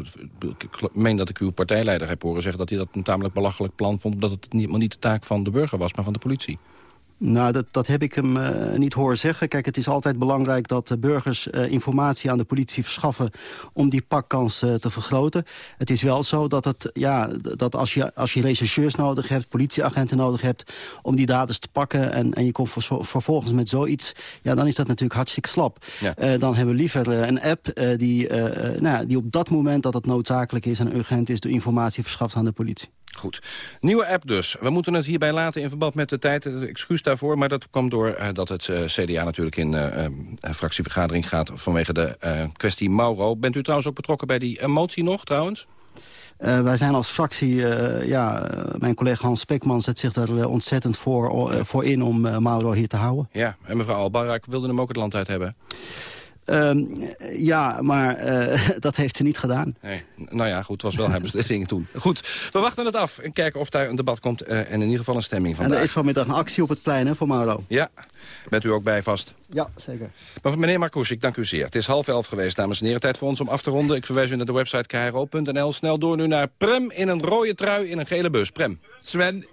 ik meen dat ik uw partijleider heb horen zeggen... dat hij dat een tamelijk belachelijk plan vond... omdat het niet, maar niet de taak van de burger was, maar van de politie. Nou, dat, dat heb ik hem uh, niet horen zeggen. Kijk, het is altijd belangrijk dat de burgers uh, informatie aan de politie verschaffen... om die pakkans uh, te vergroten. Het is wel zo dat, het, ja, dat als, je, als je rechercheurs nodig hebt... politieagenten nodig hebt om die daders te pakken... en, en je komt voor, vervolgens met zoiets... ja, dan is dat natuurlijk hartstikke slap. Ja. dan hebben we liever een app die, nou, die op dat moment dat het noodzakelijk is... en urgent is, de informatie verschaft aan de politie. Goed. Nieuwe app dus. We moeten het hierbij laten in verband met de tijd. Excuus daarvoor, maar dat kwam door uh, dat het uh, CDA natuurlijk in uh, fractievergadering gaat... vanwege de kwestie Mauro. Bent u trouwens ook betrokken bij die motie nog, trouwens? Uh, wij zijn als fractie, uh, ja, mijn collega Hans Spekman zet zich daar ontzettend voor, voor in om Mauro hier te houden. Ja, en mevrouw Albarak wilde hem ook het land uit hebben. Um, ja, maar uh, dat heeft ze niet gedaan. Nee. Nou ja, goed, het was wel haar beslissing toen. Goed, we wachten het af en kijken of daar een debat komt... Uh, en in ieder geval een stemming van. En er is vanmiddag een actie op het plein hè, voor Mauro. Ja, bent u ook bij vast? Ja, zeker. Maar meneer Marcouch, ik dank u zeer. Het is half elf geweest, dames en heren. Tijd voor ons om af te ronden. Ik verwijs u naar de website kro.nl. Snel door nu naar Prem in een rode trui in een gele bus. Prem. Sven,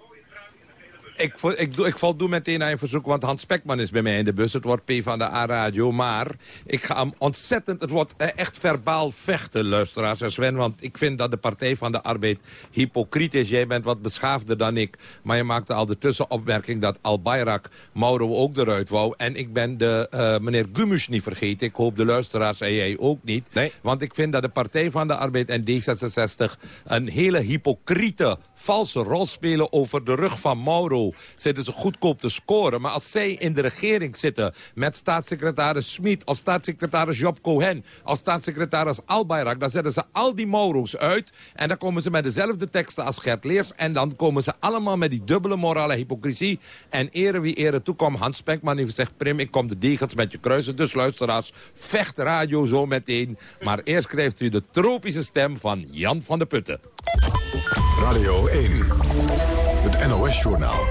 ik, ik, ik voldoe meteen aan je verzoek, want Hans Spekman is bij mij in de bus. Het wordt P van de A-radio, maar ik ga hem ontzettend... Het wordt eh, echt verbaal vechten, luisteraars en Sven. Want ik vind dat de Partij van de Arbeid hypocriet is. Jij bent wat beschaafder dan ik. Maar je maakte al de tussenopmerking dat Al Bayrak Mauro ook eruit wou. En ik ben de uh, meneer Gumus niet vergeten. Ik hoop de luisteraars en jij ook niet. Nee. Want ik vind dat de Partij van de Arbeid en D66... een hele hypocriete, valse rol spelen over de rug van Mauro zitten ze goedkoop te scoren. Maar als zij in de regering zitten met staatssecretaris Smit... of staatssecretaris Job Cohen of staatssecretaris Albayrak... dan zetten ze al die Moro's uit. En dan komen ze met dezelfde teksten als Gert Leers. En dan komen ze allemaal met die dubbele morale hypocrisie. En ere wie ere toekomt. Hans Spenkman heeft gezegd... Prim, ik kom de degens met je kruisen. Dus luisteraars, vecht radio zo meteen. Maar eerst krijgt u de tropische stem van Jan van de Putten. Radio 1, NOS-journaal.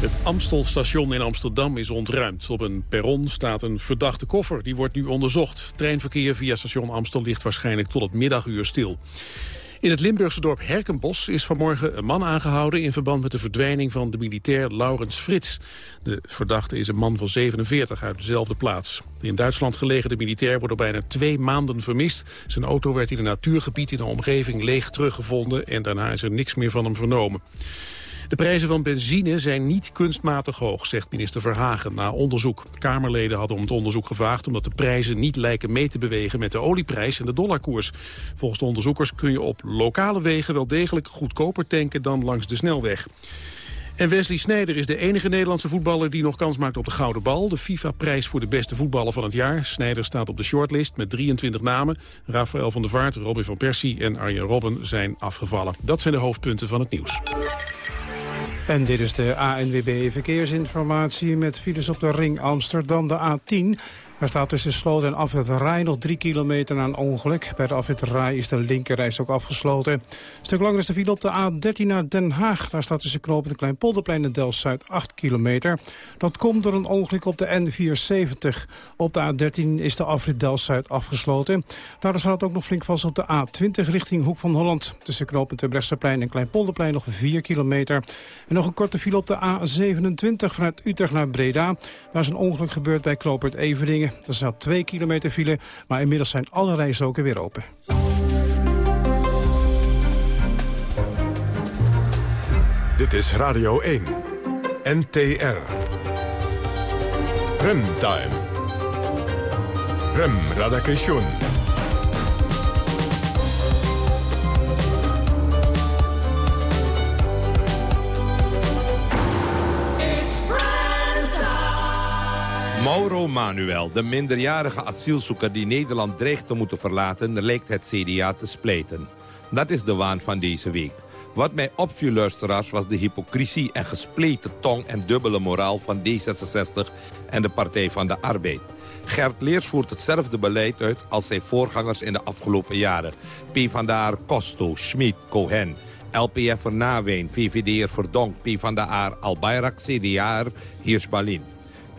Het Amstelstation in Amsterdam is ontruimd. Op een perron staat een verdachte koffer. Die wordt nu onderzocht. Treinverkeer via station Amstel ligt waarschijnlijk tot het middaguur stil. In het Limburgse dorp Herkenbos is vanmorgen een man aangehouden... in verband met de verdwijning van de militair Laurens Frits. De verdachte is een man van 47 uit dezelfde plaats. De in Duitsland gelegen de militair wordt al bijna twee maanden vermist. Zijn auto werd in een natuurgebied in de omgeving leeg teruggevonden... en daarna is er niks meer van hem vernomen. De prijzen van benzine zijn niet kunstmatig hoog, zegt minister Verhagen na onderzoek. Kamerleden hadden om het onderzoek gevraagd omdat de prijzen niet lijken mee te bewegen met de olieprijs en de dollarkoers. Volgens de onderzoekers kun je op lokale wegen wel degelijk goedkoper tanken dan langs de snelweg. En Wesley Sneijder is de enige Nederlandse voetballer die nog kans maakt op de Gouden Bal. De FIFA-prijs voor de beste voetballer van het jaar. Sneijder staat op de shortlist met 23 namen. Rafael van der Vaart, Robin van Persie en Arjen Robben zijn afgevallen. Dat zijn de hoofdpunten van het nieuws. En dit is de ANWB Verkeersinformatie met files op de ring Amsterdam, de A10. Er staat tussen Sloot en Afwit Rij nog drie kilometer na een ongeluk. Bij de Afwit Rij is de linkerreis ook afgesloten. Een stuk langer is de file op de A13 naar Den Haag. Daar staat tussen Knoop en Kleinpolderplein en Delft-Zuid 8 kilometer. Dat komt door een ongeluk op de N470. Op de A13 is de afrit Delft-Zuid afgesloten. Daardoor staat ook nog flink vast op de A20 richting Hoek van Holland. Tussen Knoop en Bresseplein en Kleinpolderplein nog 4 kilometer. En nog een korte file op de A27 vanuit Utrecht naar Breda. Daar is een ongeluk gebeurd bij Klopert Everdingen. Er staat 2 kilometer file, maar inmiddels zijn alle rijstroken weer open. Dit is Radio 1. NTR. Remtime. Rem Radakation. Mauro Manuel, de minderjarige asielzoeker die Nederland dreigt te moeten verlaten... lijkt het CDA te spleten. Dat is de waan van deze week. Wat mij opviel, luisteraars, was de hypocrisie en gespleten tong... en dubbele moraal van D66 en de Partij van de Arbeid. Gert Leers voert hetzelfde beleid uit als zijn voorgangers in de afgelopen jaren. PvdA Costo, Schmid, Cohen... LPF Naween, VVD'er Verdonk, PvdA Albayrak, CDA Hirschbalin.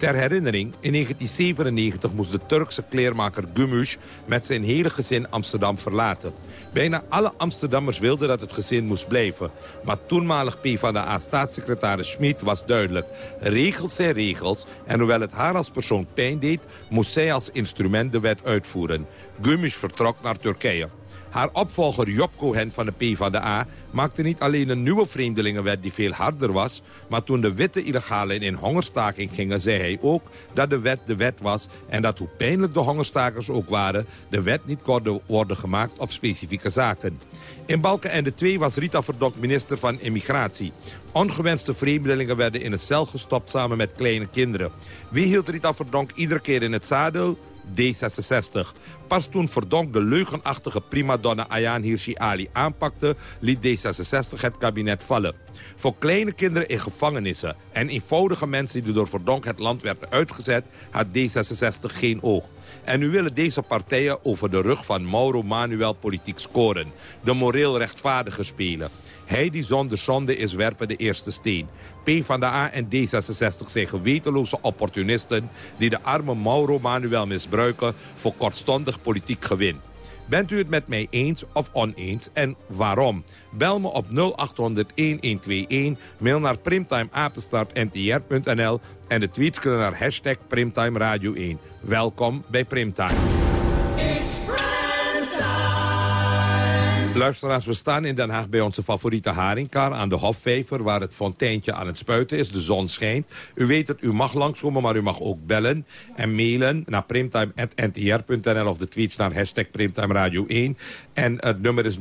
Ter herinnering, in 1997 moest de Turkse kleermaker Gümüş met zijn hele gezin Amsterdam verlaten. Bijna alle Amsterdammers wilden dat het gezin moest blijven. Maar toenmalig PvdA-staatssecretaris Schmid was duidelijk. Regels zijn regels en hoewel het haar als persoon pijn deed... moest zij als instrument de wet uitvoeren. Gümüş vertrok naar Turkije. Haar opvolger Job Cohen van de PvdA maakte niet alleen een nieuwe vreemdelingenwet die veel harder was... maar toen de witte illegalen in hongerstaking gingen, zei hij ook dat de wet de wet was... en dat hoe pijnlijk de hongerstakers ook waren... de wet niet kon worden gemaakt op specifieke zaken. In Balkenende 2 was Rita Verdonk minister van Immigratie. Ongewenste vreemdelingen werden in een cel gestopt samen met kleine kinderen. Wie hield Rita Verdonk iedere keer in het zadel? D66. Pas toen Verdonk de leugenachtige primadonna Ayaan Hirsi Ali aanpakte... liet D66 het kabinet vallen. Voor kleine kinderen in gevangenissen en eenvoudige mensen... die door Verdonk het land werden uitgezet, had D66 geen oog. En nu willen deze partijen over de rug van Mauro Manuel politiek scoren. De moreel rechtvaardige spelen. Hij die zonder zonde is werpen de eerste steen. PvdA en D66 zijn gewetenloze opportunisten... die de arme Mauro Manuel misbruiken voor kortstondig politiek gewin. Bent u het met mij eens of oneens en waarom? Bel me op 0800-1121, mail naar primtimeapenstaartntr.nl... en de tweets kunnen naar hashtag Primtime Radio 1. Welkom bij Primtime. Luisteraars, we staan in Den Haag bij onze favoriete haringkar aan de Hofvijver... waar het fonteintje aan het spuiten is, de zon schijnt. U weet het, u mag langskomen, maar u mag ook bellen en mailen... naar primtime.ntr.nl of de tweets naar hashtag Primtime Radio 1. En het nummer is 0800-1121.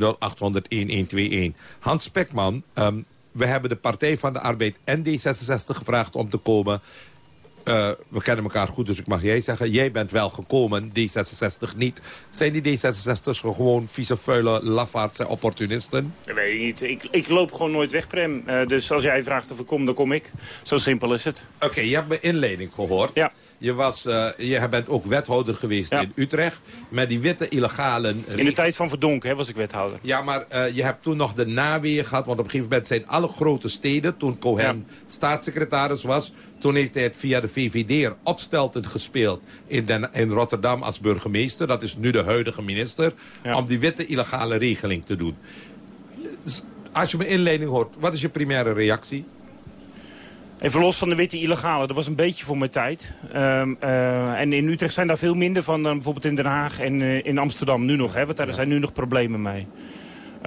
Hans Spekman, um, we hebben de Partij van de Arbeid en D66 gevraagd om te komen... Uh, we kennen elkaar goed, dus ik mag jij zeggen... jij bent wel gekomen, D66 niet. Zijn die D66'ers gewoon vieze, vuile, lafaardse opportunisten? Dat weet ik niet. Ik, ik loop gewoon nooit weg, Prem. Uh, dus als jij vraagt of ik kom, dan kom ik. Zo simpel is het. Oké, okay, je hebt mijn inleiding gehoord. Ja. Je, was, uh, je bent ook wethouder geweest ja. in Utrecht. Met die witte illegalen... In de tijd van Verdonk hè, was ik wethouder. Ja, maar uh, je hebt toen nog de naweeën gehad. Want op een gegeven moment zijn alle grote steden... toen Cohen ja. staatssecretaris was... toen heeft hij het via de VVD opsteltend gespeeld... In, Den, in Rotterdam als burgemeester. Dat is nu de huidige minister. Ja. Om die witte illegale regeling te doen. Als je mijn inleiding hoort, wat is je primaire reactie? Even los van de witte illegale, dat was een beetje voor mijn tijd. Um, uh, en in Utrecht zijn daar veel minder van dan bijvoorbeeld in Den Haag en uh, in Amsterdam nu nog. Hè, want daar ja. zijn nu nog problemen mee.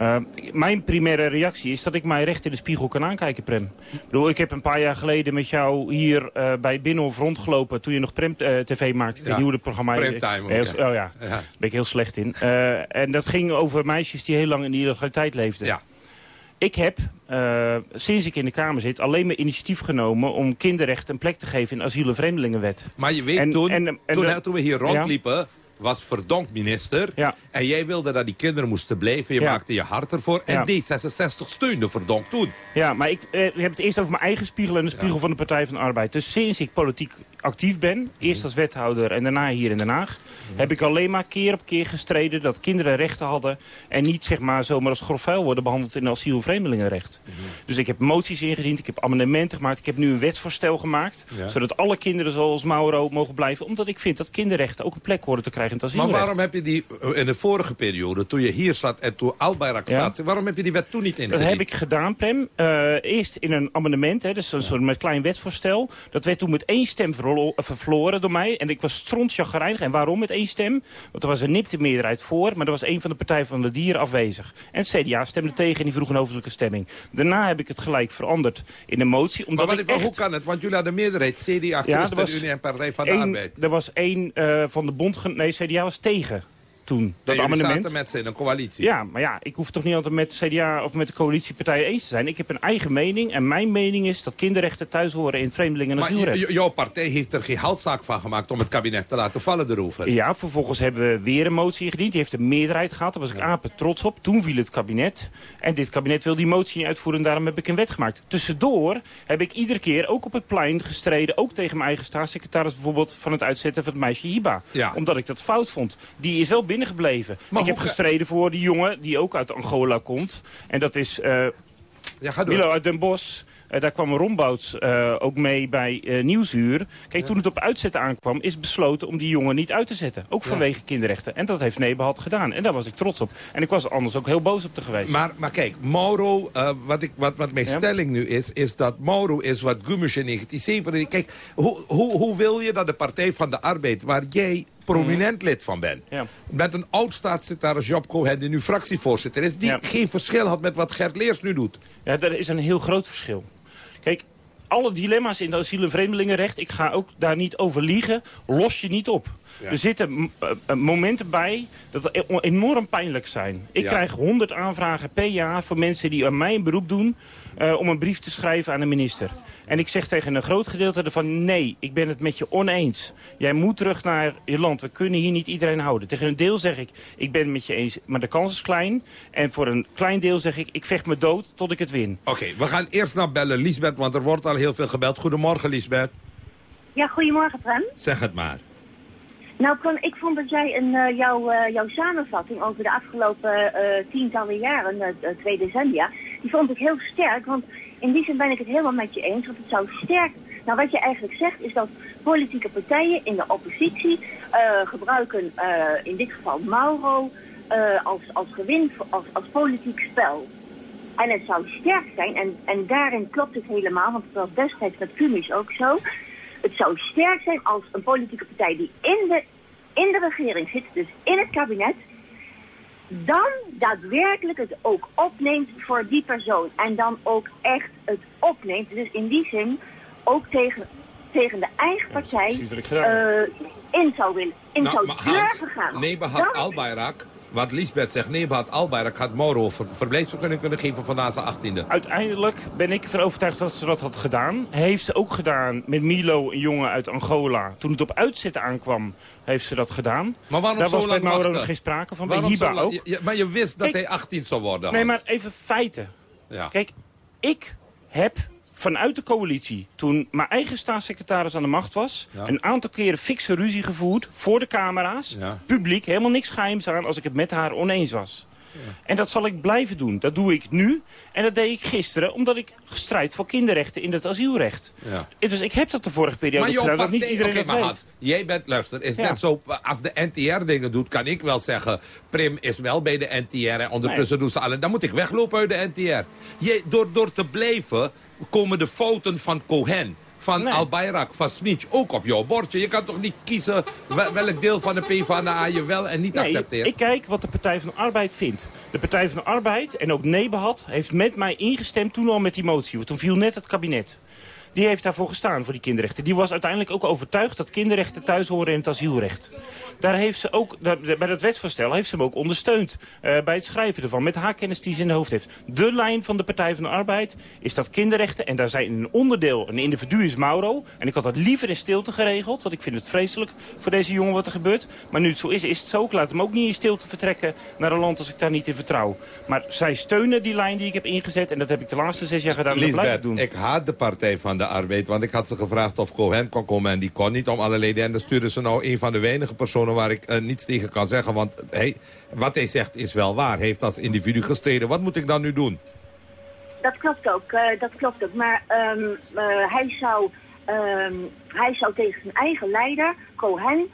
Uh, mijn primaire reactie is dat ik mij recht in de spiegel kan aankijken, Prem. Ik, bedoel, ik heb een paar jaar geleden met jou hier uh, bij Binnenhof rondgelopen... toen je nog Prem uh, TV maakte. Ik ja. weet niet hoe het programma... Premtime heel, ja. Oh ja, ja. daar ben ik heel slecht in. en dat ging over meisjes die heel lang in de illegaliteit leefden. Ja. Ik heb, uh, sinds ik in de Kamer zit, alleen maar initiatief genomen... om kinderrechten een plek te geven in de asiel- en vreemdelingenwet. Maar je weet, en, toen, en, en, toen, we hier rondliepen... Ja? was verdonk minister. Ja. En jij wilde dat die kinderen moesten blijven. Je ja. maakte je hart ervoor. En Ja. D66 steunde verdonk toen. Ja, maar ik eh, heb het eerst over mijn eigen spiegel en de spiegel van de Partij van de Arbeid. Dus sinds ik politiek actief ben, eerst als wethouder en daarna hier in Den Haag... heb ik alleen maar keer op keer gestreden dat kinderen rechten hadden... en niet zeg maar zomaar als grof vuil worden behandeld in asiel- en vreemdelingenrecht. Dus ik heb moties ingediend, ik heb amendementen gemaakt... ik heb nu een wetsvoorstel gemaakt... Ja. zodat alle kinderen zoals Mauro mogen blijven... omdat ik vind dat kinderrechten ook een plek horen te krijgen in het asielrecht. Maar waarom heb je die eh, in de vorige periode, toen je hier zat en toen Albayrak Ja. staat... waarom heb je die wet toen niet Dat ingediend? heb ik gedaan, Prem. Uh, eerst in een amendement, hè, dus een soort met klein wetsvoorstel. Dat werd toen met één stem uh, verloren door mij. En ik was strontchagrijnig. En waarom met één stem? Want er was een nipte meerderheid voor, maar er was één van de Partij van de Dieren afwezig. En het CDA stemde tegen en die vroeg een hoofdelijke stemming. Daarna heb ik het gelijk veranderd in een motie. Omdat Maar, ik wat- echt... hoe kan het? Want jullie hadden meerderheid. CDA, Ja, ChristenUnie en Partij van de één- Arbeid. Er was één uh, van de bond... Nee, CDA was tegen toen. Nee, Dat amendement. zaten met z'n in een coalitie. Ja, maar ja, ik hoef toch niet altijd met CDA of met de coalitiepartijen eens te zijn. Ik heb een eigen mening en mijn mening is dat kinderrechten thuis horen in vreemdelingen- en asielrecht. jouw partij heeft er geen halszaak van gemaakt om het kabinet te laten vallen erover. Ja, vervolgens hebben we weer een motie ingediend. Die heeft een meerderheid gehad. Daar was ik apen trots op. Toen viel het kabinet. En dit kabinet wil die motie niet uitvoeren. En daarom heb ik een wet gemaakt. Tussendoor heb ik iedere keer ook op het plein gestreden. Ook tegen mijn eigen staatssecretaris bijvoorbeeld van het uitzetten van het meisje Hiba. Ja. Omdat ik dat fout vond. Die is wel binnengebleven. Maar ik heb gestreden voor die jongen die ook uit Angola komt. En dat is... eh Ja, ga door. Milo uit Den Bosch. Eh, daar kwam Rombouts uh, ook mee bij uh, Nieuwsuur. Kijk, toen het op uitzetten aankwam, is besloten om die jongen niet uit te zetten. Ook vanwege kinderrechten. En dat heeft Nebehad gedaan. En daar was ik trots op. En ik was anders ook heel boos op te geweest. Maar, maar kijk, Mauro, wat, ik, wat, wat mijn stelling nu is... is dat Mauro is wat Gumus in 1997... Kijk, hoe, hoe, hoe wil je dat de Partij van de Arbeid... waar jij prominent lid van bent. Ja. Met een oud-staatssecretaris Job Cohen, die nu fractievoorzitter is... die geen verschil had met wat Gert Leers nu doet. Ja, er is een heel groot verschil. Kijk, alle dilemma's in het asiel- en vreemdelingenrecht... ik ga ook daar niet over liegen, los je niet op. Er zitten eh, eh, momenten bij dat e-, enorm pijnlijk zijn. Ik krijg 100 aanvragen per jaar voor mensen die aan mij een beroep doen... Uh, om een brief te schrijven aan de minister. En ik zeg tegen een groot gedeelte ervan... nee, ik ben het met je oneens. Jij moet terug naar je land. We kunnen hier niet iedereen houden. Tegen een deel zeg ik, ik ben het met je eens, maar de kans is klein. En voor een klein deel zeg ik, ik vecht me dood tot ik het win. Oké, we gaan eerst naar bellen, Liesbeth, want er wordt al heel veel gebeld. Goedemorgen, Liesbeth. Ja, goedemorgen, Prem. Zeg het maar. Nou, Prem, ik vond dat jij uh, jouw, uh, jouw samenvatting over de afgelopen uh, tientallen jaren, twee decennia, die vond ik heel sterk. Want in die zin ben ik het helemaal met je eens, want het zou sterk... Nou, wat je eigenlijk zegt is dat politieke partijen in de oppositie gebruiken, in dit geval Mauro, als, als gewin, als, als politiek spel. En het zou sterk zijn, en, en daarin klopt het helemaal, want het was destijds met Cumis ook zo. Het zou sterk zijn als een politieke partij die in de, in de regering zit, dus in het kabinet, dan daadwerkelijk het ook opneemt voor die persoon. En dan ook echt het opneemt. Dus in die zin ook tegen, tegen de eigen partij uh, in zou willen, in nou, zou durven gaan. Nee, had Albayrak wat Lisbeth zegt, Nebat Albayrak had Moro ver verblijfsvergunning kunnen geven van na zijn 18e. Uiteindelijk ben ik ervan overtuigd dat ze dat had gedaan. Heeft ze ook gedaan met Milo, een jongen uit Angola. Toen het op uitzetten aankwam, heeft ze dat gedaan. Maar waarom Daar zo was bij Mauro nog geen sprake van. Waarom bij Hiba ook. Maar je wist dat hij 18 zou worden. Nee, maar even feiten. Ja. Kijk, ik heb vanuit de coalitie, toen mijn eigen staatssecretaris aan de macht was... een aantal keren fikse ruzie gevoerd voor de camera's. Publiek, helemaal niks geheims aan als ik het met haar oneens was. En dat zal ik blijven doen. Dat doe ik nu. En dat deed ik gisteren, omdat ik strijd voor kinderrechten in het asielrecht. Ja. Dus ik heb dat de vorige periode gedaan, partij, dat niet iedereen okay, het weet. jij bent, luister, is net zo, als de NTR dingen doet, kan ik wel zeggen, Prim is wel bij de NTR en ondertussen doen ze alle, dan moet ik weglopen uit de NTR. Je, door, door te blijven, komen de fouten van Cohen van nee. Al-Bayrak, van Smith, ook op jouw bordje. Je kan toch niet kiezen welk deel van de PvdA je wel en niet nee, accepteert? ik kijk wat de Partij van de Arbeid vindt. De Partij van de Arbeid, en ook Nebehat, heeft met mij ingestemd toen al met die motie. Want toen viel net het kabinet die heeft daarvoor gestaan, voor die kinderrechten. Die was uiteindelijk ook overtuigd dat kinderrechten thuis horen in het asielrecht. Daar heeft ze ook, bij dat wetsvoorstel heeft ze hem ook ondersteund. Uh, bij het schrijven ervan, met haar kennis die ze in de hoofd heeft. De lijn van de Partij van de Arbeid is dat kinderrechten... en daar zijn een onderdeel, een individu is Mauro... en ik had dat liever in stilte geregeld... want ik vind het vreselijk voor deze jongen wat er gebeurt. Maar nu het zo is, is het zo. Ik laat hem ook niet in stilte vertrekken naar een land als ik daar niet in vertrouw. Maar zij steunen die lijn die ik heb ingezet... en dat heb ik de laatste zes jaar gedaan en dat blijf ik doen. ik haat de Partij van de Arbeid. Want ik had ze gevraagd of Cohen kon komen en die kon niet om alle leden. En dan stuurden ze nou een van de weinige personen waar ik uh, niets tegen kan zeggen. Want hij, wat hij zegt is wel waar. Heeft als individu gestreden. Wat moet ik dan nu doen? Dat klopt ook, uh, dat klopt ook. Maar um, uh, hij, zou, um, hij zou tegen zijn eigen leider, Cohen,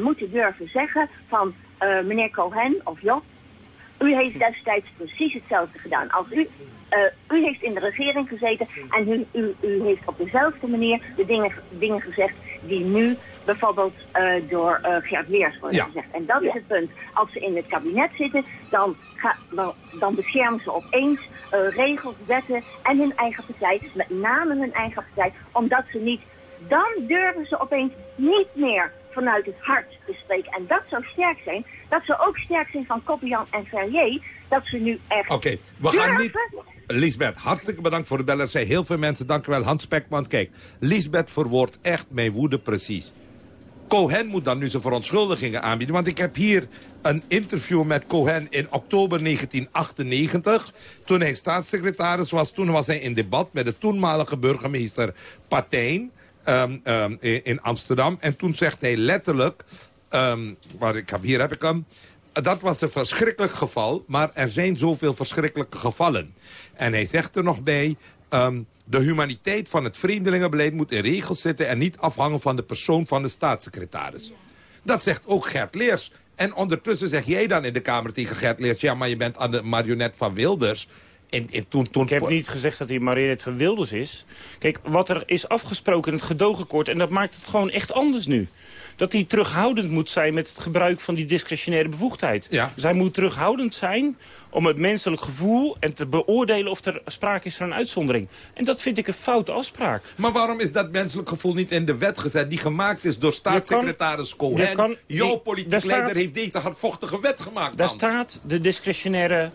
moeten durven zeggen van... meneer Cohen of Job, u heeft destijds precies hetzelfde gedaan. Als u, uh, u heeft in de regering gezeten en u, u, u heeft op dezelfde manier de dingen, dingen gezegd die nu bijvoorbeeld uh, door uh, Gert Weers worden ja. gezegd. En dat ja. is het punt. Als ze in het kabinet zitten, dan, ga, dan, dan beschermen ze opeens regels, wetten en hun eigen partij, met name hun eigen partij, omdat ze niet, dan durven ze opeens niet meer vanuit het hart te spreken. En dat zou sterk zijn. Dat zou ook sterk zijn van Koppian en Ferrier. Dat ze nu echt Oké, we gaan niet... Lisbeth, hartstikke bedankt voor de beller. Zei heel veel mensen, dank u wel. Hans Spekman, kijk. Lisbeth verwoordt echt mijn woede precies. Cohen moet dan nu zijn verontschuldigingen aanbieden. Want ik heb hier een interview met Cohen in oktober 1998. Toen hij staatssecretaris was. Toen was hij in debat met de toenmalige burgemeester Patijn. Um, um, in Amsterdam. En toen zegt hij letterlijk... Um, maar ik heb, hier heb ik hem. Dat was een verschrikkelijk geval, maar er zijn zoveel verschrikkelijke gevallen. En hij zegt er nog bij... De humaniteit van het vreemdelingenbeleid moet in regels zitten... en niet afhangen van de persoon van de staatssecretaris. Dat zegt ook Gert Leers. En ondertussen zeg jij dan in de Kamer tegen Gert Leers... ja, maar je bent aan de marionet van Wilders... En, en toen, toen... Ik heb niet gezegd dat hij marionet van Wilders is. Kijk, wat er is afgesproken in het gedoogakkoord... en dat maakt het gewoon echt anders nu dat hij terughoudend moet zijn met het gebruik van die discretionaire bevoegdheid. Ja. Dus hij moet terughoudend zijn om het menselijk gevoel en te beoordelen of er sprake is van een uitzondering. En dat vind ik een foute afspraak. Maar waarom is dat menselijk gevoel niet in de wet gezet die gemaakt is door staatssecretaris Cohen? kan- Jouw politiek leider staat- heeft deze hardvochtige wet gemaakt. Daar staat de discretionaire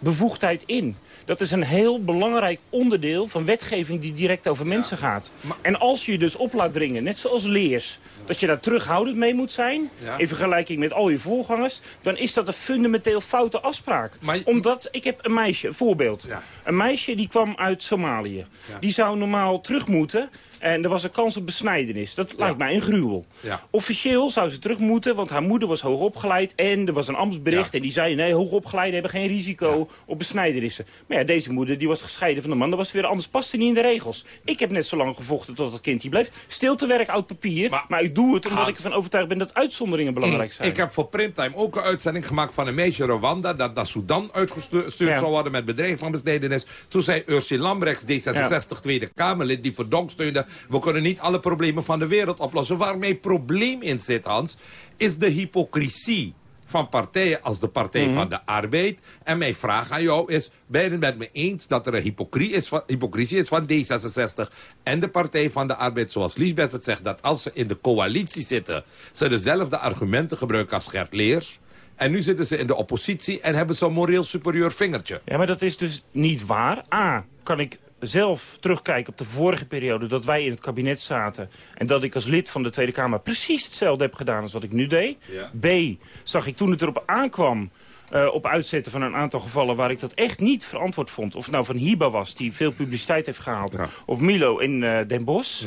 bevoegdheid in. Dat is een heel belangrijk onderdeel van wetgeving die direct over mensen gaat. En als je je dus op laat dringen, net zoals leers... dat je daar terughoudend mee moet zijn... Ja. in vergelijking met al je voorgangers... dan is dat een fundamenteel foute afspraak. Omdat, ik heb een meisje, een voorbeeld. Een meisje die kwam uit Somalië. Die zou normaal terug moeten... En er was een kans op besnijdenis. Dat lijkt mij een gruwel. Ja. Officieel zou ze terug moeten, want haar moeder was hoogopgeleid. En er was een ambtsbericht en die zei... nee, hoogopgeleiden hebben geen risico op besnijdenissen. Maar ja, deze moeder die was gescheiden van de man. Dat was weer anders, paste niet in de regels. Ik heb net zo lang gevochten tot het kind hier bleef. Stiltewerk, oud papier. Maar, ik doe het omdat ik ervan overtuigd ben... dat uitzonderingen belangrijk zijn. Ik heb voor Primtime ook een uitzending gemaakt van een meisje Rwanda... dat naar Sudan uitgestuurd zou worden met bedreiging van besnijdenis. Toen zei Ursula Lambrechts, D66 Tweede Kamerlid, die voor Donk steunde... we kunnen niet alle problemen van de wereld oplossen. Waar mijn probleem in zit, Hans, is de hypocrisie van partijen als de Partij Mhm. van de Arbeid. En mijn vraag aan jou is, ben je het met me eens dat er een hypocrisie is van, hypocrisie is van D66 en de Partij van de Arbeid, zoals Liesbeth het zegt, dat als ze in de coalitie zitten, ze dezelfde argumenten gebruiken als Gert Leers. En nu zitten ze in de oppositie en hebben zo'n moreel superieur vingertje. Ja, maar dat is dus niet waar. A, kan ik zelf terugkijken op de vorige periode dat wij in het kabinet zaten... en dat ik als lid van de Tweede Kamer precies hetzelfde heb gedaan als wat ik nu deed. B, zag ik toen het erop aankwam... eh, op uitzetten van een aantal gevallen waar ik dat echt niet verantwoord vond. Of het nou van Hiba was, die veel publiciteit heeft gehaald. Of Milo in eh, Den Bosch.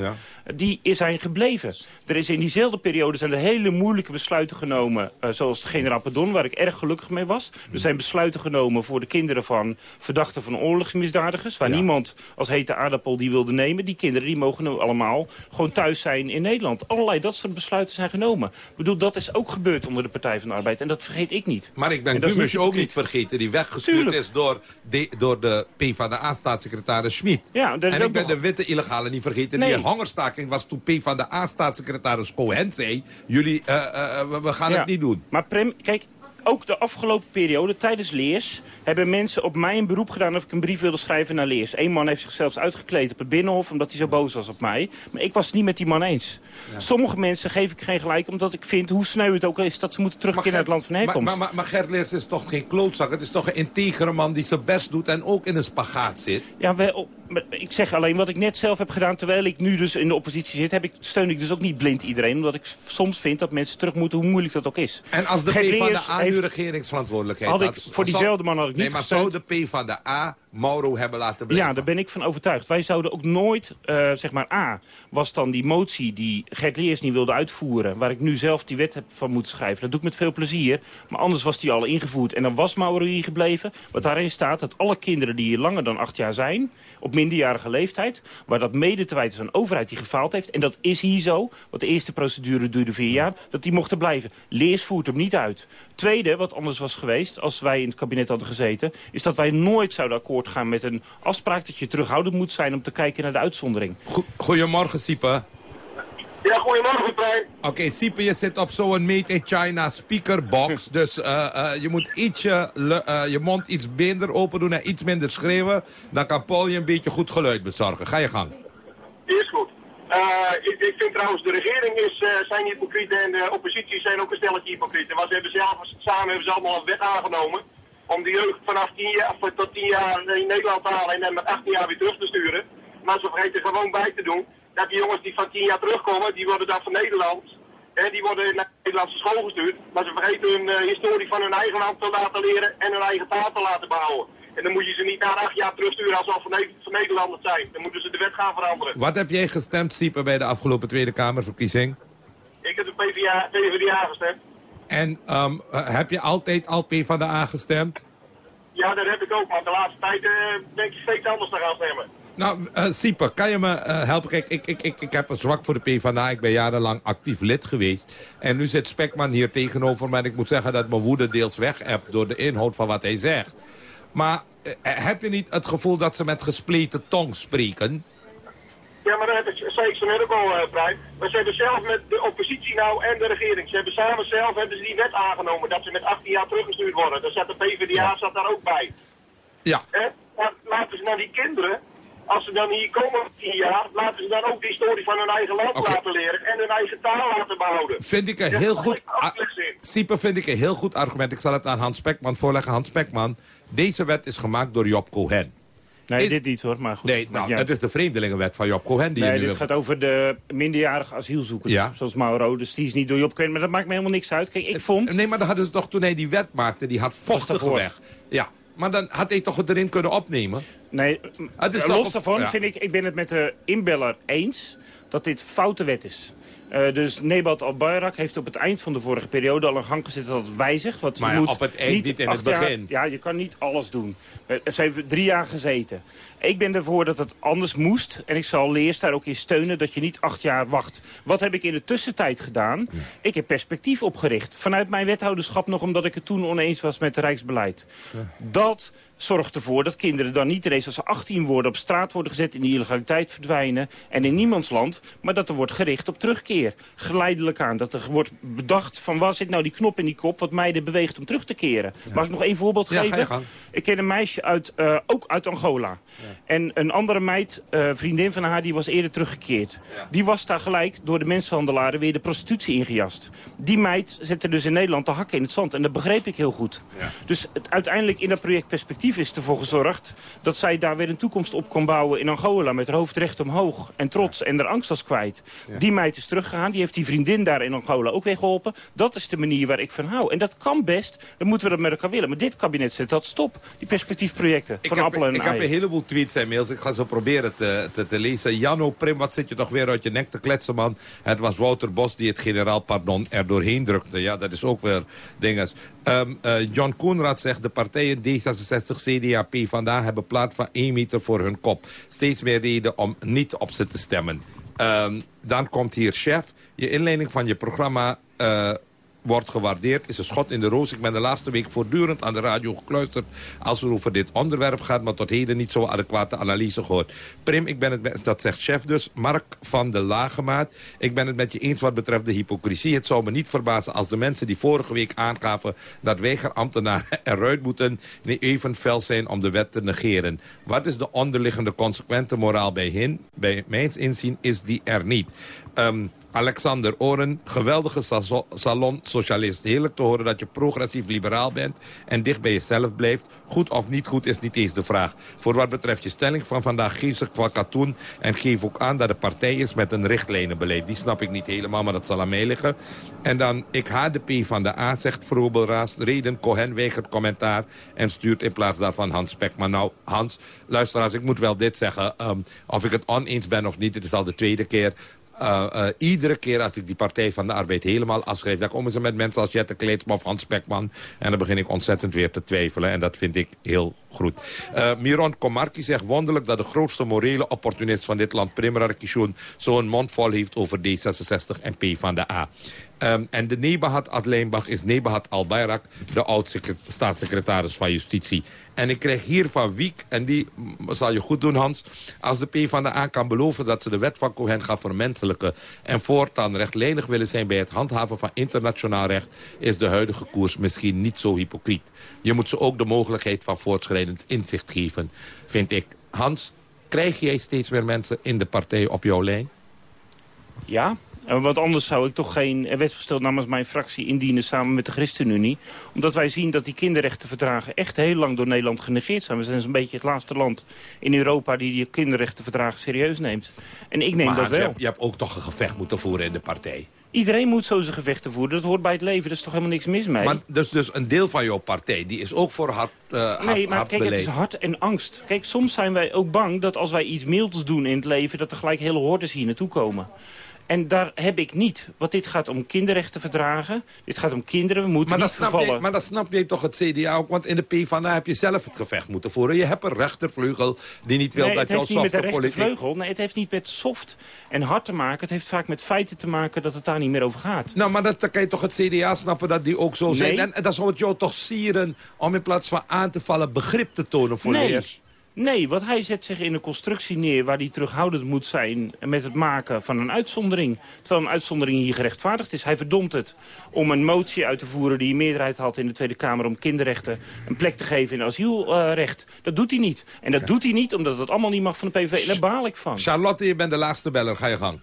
Die is zijn gebleven. Er is in diezelfde periode zijn er hele moeilijke besluiten genomen. eh, zoals de generaal Pardon, waar ik erg gelukkig mee was. Er zijn besluiten genomen voor de kinderen van verdachten van oorlogsmisdadigers. Waar niemand als hete aardappel die wilde nemen. Die kinderen die mogen nu allemaal gewoon thuis zijn in Nederland. Allerlei dat soort besluiten zijn genomen. Ik bedoel, dat is ook gebeurd onder de Partij van de Arbeid. En dat vergeet ik niet. Maar ik ben Dat Gumus niet ook niet vergeten, die weggestuurd Tuurlijk. is door de, door de PvdA-staatssecretaris Schmid. Ja, en ik ben nog- de witte illegale niet vergeten. Nee. Die hongerstaking was toen PvdA-staatssecretaris Cohen zei... jullie, eh, eh, we- we gaan Ja. het niet doen. Maar Prem, kijk, ook de afgelopen periode, tijdens Leers... hebben mensen op mij een beroep gedaan of ik een brief wilde schrijven naar Leers. Eén man heeft zich zelfs uitgekleed op het Binnenhof... omdat hij zo boos was op mij. Maar ik was het niet met die man eens. Sommige mensen geef ik geen gelijk... omdat ik vind, hoe sneu het ook is... dat ze moeten terugkeren naar het land van herkomst. maar, maar, maar Gert Leers is toch geen klootzak? Het is toch een integere man die zijn best doet en ook in een spagaat zit? Ja, wel, ik zeg alleen wat ik net zelf heb gedaan... terwijl ik nu dus in de oppositie zit... Heb ik, steun ik dus ook niet blind iedereen. Omdat ik soms vind dat mensen terug moeten... hoe moeilijk dat ook is. En als de PvdA heeft- regeringsverantwoordelijkheid Had ik- voor diezelfde man had ik niet Nee, maar gesteund. zou de PvdA Mauro hebben laten blijven? Ja, daar ben ik van overtuigd. Wij zouden ook nooit, eh, zeg maar, A, was dan die motie die Gert Leers niet wilde uitvoeren... waar ik nu zelf die wet heb van moeten schrijven. Dat doe ik met veel plezier. Maar anders was die al ingevoerd. En dan was Mauro hier gebleven. Wat daarin staat dat alle kinderen die hier langer dan acht jaar zijn... op minderjarige leeftijd, waar dat mede te wijten is aan overheid die gefaald heeft... en dat is hier zo, want de eerste procedure duurde vier jaar... dat die mochten blijven. Leers voert hem niet uit. Tweede, wat anders was geweest als wij in het kabinet hadden gezeten... is dat wij nooit zouden akkoord gaan met een afspraak... dat je terughoudend moet zijn om te kijken naar de uitzondering. Goedemorgen, Siepe. Ja, goedemorgen, Trein. Oké, Siepe, je zit op zo'n Made in China speakerbox. dus eh, eh, je moet ietsje, eh, je mond iets minder open doen en iets minder schreeuwen. Dan kan Paul je een beetje goed geluid bezorgen. Ga je gang. Is goed. Eh, ik, ik vind trouwens, de regering is, eh, zijn hypocrieten en de oppositie zijn ook een stelletje hypocrieten. Want ze hebben zelf, samen hebben ze allemaal een wet aangenomen om de jeugd vanaf 10 jaar, tot 10 jaar in Nederland te halen en dan met 18 jaar weer terug te sturen. Maar ze vergeten er gewoon bij te doen dat die jongens die van 10 jaar terugkomen, die worden dan van Nederland. En die worden naar de Nederlandse school gestuurd. Maar ze vergeten hun eh, historie van hun eigen land te laten leren en hun eigen taal te laten behouden. En dan moet je ze niet na acht jaar terugsturen als ze al van, Ne- van Nederlanders zijn. Dan moeten ze de wet gaan veranderen. Wat heb jij gestemd, Siepe, bij de afgelopen Tweede Kamerverkiezing? Ik heb de PvdA, PvdA gestemd. En ehm, eh, heb je altijd al P van de A gestemd? Ja, dat heb ik ook, maar de laatste tijd eh, denk ik steeds anders te gaan stemmen. Nou, uh, Sieper, kan je me uh, helpen? Kijk, ik, ik, ik, ik heb een zwak voor de PvdA. Ik ben jarenlang actief lid geweest. En nu zit Spekman hier tegenover me. En ik moet zeggen dat mijn woede deels weg heb door de inhoud van wat hij zegt. Maar heb je niet het gevoel dat ze met gespleten tong spreken? Ja, maar dat zei ik zo net ook al, uh, Brian. Maar ze hebben zelf met de oppositie nou en de regering... ze hebben samen zelf hebben ze die wet aangenomen... dat ze met 18 jaar teruggestuurd worden. Daar zat de PvdA ja. zat daar ook bij. Ja. Eh? laten ze nou die kinderen... Als ze dan hier komen tien jaar, laten ze dan ook de historie van hun eigen land okay. laten leren en hun eigen taal laten behouden. Vind ik een heel goed... Sieper vind ik een heel goed argument. Ik zal het aan Hans Spekman voorleggen. Hans Spekman, deze wet is gemaakt door Job Cohen. Nee, dit niet hoor, maar goed. Nee, nou, het is de vreemdelingenwet van Job Cohen. Die nee, dit gaat over de minderjarige asielzoekers, ja. zoals Mauro. Dus die is niet door Job Cohen, maar dat maakt me helemaal niks uit. Kijk, ik vond... Nee, maar dan hadden ze toch toen hij die wet maakte, die had vochtig weg. Ja, maar dan had hij toch het erin kunnen opnemen? Nee, het is los daarvan ja. vind ik, ik ben het met de inbeller eens dat dit foute wet is. Uh, dus Nebat al-Bayrak heeft op het eind van de vorige periode al een gang gezet dat het wijzigt. Wat maar je moet op het eind, niet, niet in het begin. Jaar, ja, je kan niet alles doen. Ze heeft drie jaar gezeten. Ik ben ervoor dat het anders moest. En ik zal Leers daar ook in steunen dat je niet acht jaar wacht. Wat heb ik in de tussentijd gedaan? Ja. Ik heb perspectief opgericht. Vanuit mijn wethouderschap nog omdat ik het toen oneens was met het Rijksbeleid. Ja. Dat zorgt ervoor dat kinderen dan niet ineens als ze 18 worden op straat worden gezet, in de illegaliteit verdwijnen en in niemands land, maar dat er wordt gericht op terugkeer. Geleidelijk aan. Dat er wordt bedacht van waar zit nou die knop in die kop wat meiden beweegt om terug te keren. Ja. Mag ik nog één voorbeeld ja, geven? Ik ken een meisje uit, uh, ook uit Angola. En een andere meid, uh, vriendin van haar, die was eerder teruggekeerd. Die was daar gelijk door de mensenhandelaren weer de prostitutie ingejast. Die meid zette dus in Nederland de hakken in het zand. En dat begreep ik heel goed. Dus het, uiteindelijk in dat project Perspectief is ervoor gezorgd... dat zij daar weer een toekomst op kon bouwen in Angola... met haar hoofd recht omhoog en trots en haar angst was kwijt. Die meid is die heeft die vriendin daar in Angola ook weer geholpen. Dat is de manier waar ik van hou. En dat kan best, dan moeten we dat met elkaar willen. Maar dit kabinet zet dat stop, die perspectiefprojecten van ik appel en Ik heb een heleboel tweets en mails, ik ga ze proberen te, te, te lezen. Janno Prim, wat zit je toch weer uit je nek te kletsen, man? Het was Wouter Bos die het generaal pardon er doorheen drukte. Ja, dat is ook weer dinges. Um, uh, John Koenraad zegt, de partijen D66, CDA, PvdA hebben plaats van 1 meter voor hun kop. Steeds meer reden om niet op ze te stemmen. Um, dan komt hier chef. Je inleiding van je programma uh, wordt gewaardeerd. Is een schot in de roos. Ik ben de laatste week voortdurend aan de radio gekluisterd... als het over dit onderwerp gaat, maar tot heden niet zo adequate analyse gehoord. Prim, ik ben het met, dat zegt chef dus. Mark van de Lagemaat. Ik ben het met je eens wat betreft de hypocrisie. Het zou me niet verbazen als de mensen die vorige week aangaven... dat weigerambtenaren eruit moeten... niet even fel zijn om de wet te negeren. Wat is de onderliggende consequente moraal bij hen? Bij mijns inzien is die er niet. Um, Alexander Oren, geweldige salon-socialist. Heerlijk te horen dat je progressief liberaal bent en dicht bij jezelf blijft. Goed of niet goed is niet eens de vraag. Voor wat betreft je stelling van vandaag ze qua katoen... en geef ook aan dat de partij is met een richtlijnenbeleid. Die snap ik niet helemaal, maar dat zal aan mij liggen. En dan, ik haat de P van de A, zegt Vrobelraas. Reden Cohen weigert commentaar en stuurt in plaats daarvan Hans Spekman. Nou, Hans, luisteraars, ik moet wel dit zeggen. Um, of ik het oneens ben of niet, het is al de tweede keer... Uh, uh, iedere keer als ik die Partij van de Arbeid helemaal afschrijf... dan komen ze met mensen als Jette Kleetsma of Hans Spekman. En dan begin ik ontzettend weer te twijfelen. En dat vind ik heel goed. Uh, Miron Komarki zegt wonderlijk dat de grootste morele opportunist van dit land... Primera Kishon zo'n mond vol heeft over D66 en P van de A. Um, en de Nebahat Adleenbach is Nebahat Al-Bayrak, de oud-staatssecretaris van Justitie. En ik krijg hier van Wiek, en die zal je goed doen Hans... als de PvdA kan beloven dat ze de wet van Cohen gaat vermenselijken... en voortaan rechtlijnig willen zijn bij het handhaven van internationaal recht... is de huidige koers misschien niet zo hypocriet. Je moet ze ook de mogelijkheid van voortschrijdend inzicht geven, vind ik. Hans, krijg jij steeds meer mensen in de partij op jouw lijn? Ja, en wat anders zou ik toch geen wetsvoorstel namens mijn fractie indienen samen met de ChristenUnie. Omdat wij zien dat die kinderrechtenverdragen echt heel lang door Nederland genegeerd zijn. We zijn een beetje het laatste land in Europa die die kinderrechtenverdragen serieus neemt. En ik neem maar dat wel. Je hebt, je hebt ook toch een gevecht moeten voeren in de partij. Iedereen moet zo zijn gevechten voeren. Dat hoort bij het leven. Er is toch helemaal niks mis mee. Maar dus, dus een deel van jouw partij, die is ook voor hard, uh, hard Nee, maar hard kijk, het is hart en angst. Kijk, soms zijn wij ook bang dat als wij iets milds doen in het leven... dat er gelijk hele hordes hier naartoe komen. En daar heb ik niet. Want dit gaat om kinderrechtenverdragen. Dit gaat om kinderen. We moeten Maar niet snap vervallen. je, maar dat snap je toch het CDA ook? Want in de PvdA heb je zelf het gevecht moeten voeren. Je hebt een rechtervleugel die niet wil nee, dat het jouw heeft niet met de softe politiek... rechtervleugel. Nee, het heeft niet met soft en hard te maken. Het heeft vaak met feiten te maken dat het daar niet meer over gaat. Nou, maar dat, dan kan je toch het CDA snappen dat die ook zo zijn. En, en dan zou het jou toch sieren om in plaats van aan te vallen begrip te tonen voor nee. leers. Nee, want hij zet zich in een constructie neer waar hij terughoudend moet zijn met het maken van een uitzondering. Terwijl een uitzondering hier gerechtvaardigd is. Hij verdomt het om een motie uit te voeren die een meerderheid had in de Tweede Kamer om kinderrechten een plek te geven in asielrecht. dat doet hij niet. En dat doet hij niet omdat het allemaal niet mag van de PVV. En daar baal ik van. Charlotte, je bent de laatste beller. Ga je gang.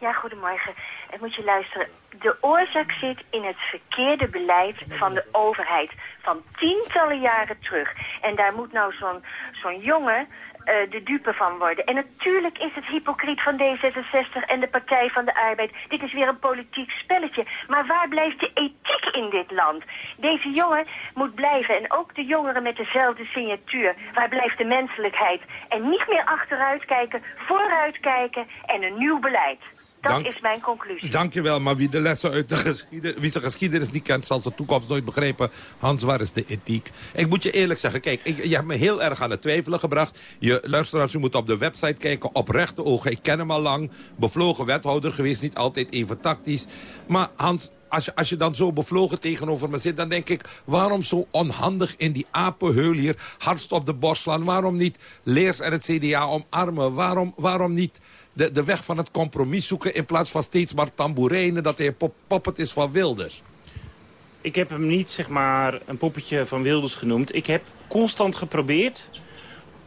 Ja, goedemorgen. Ik moet je luisteren. De oorzaak zit in het verkeerde beleid van de overheid. Van tientallen jaren terug. En daar moet nou zo'n zo'n jongen eh, de dupe van worden. En natuurlijk is het hypocriet van D66 en de Partij van de Arbeid. Dit is weer een politiek spelletje. Maar waar blijft de ethiek in dit land? Deze jongen moet blijven. En ook de jongeren met dezelfde signatuur. Waar blijft de menselijkheid? En niet meer achteruit kijken, vooruit kijken en een nieuw beleid. Dat Dank- is mijn conclusie. Dankjewel, maar wie de lessen uit de geschiedenis, wie zijn geschiedenis niet kent, zal zijn toekomst nooit begrijpen. Hans, waar is de ethiek? Ik moet je eerlijk zeggen, kijk, ik, je hebt me heel erg aan het twijfelen gebracht. Je luisteraars, u moet op de website kijken, oprechte ogen. Ik ken hem al lang, bevlogen wethouder geweest, niet altijd even tactisch. Maar Hans, als je, als je dan zo bevlogen tegenover me zit, dan denk ik... waarom zo onhandig in die apenheul hier hardst op de borst slaan? Waarom niet Leers en het CDA omarmen? Waarom, waarom niet de, de weg van het compromis zoeken... in plaats van steeds maar tamboerijnen dat hij een pop, poppet is van Wilders? Ik heb hem niet, zeg maar, een poppetje van Wilders genoemd. Ik heb constant geprobeerd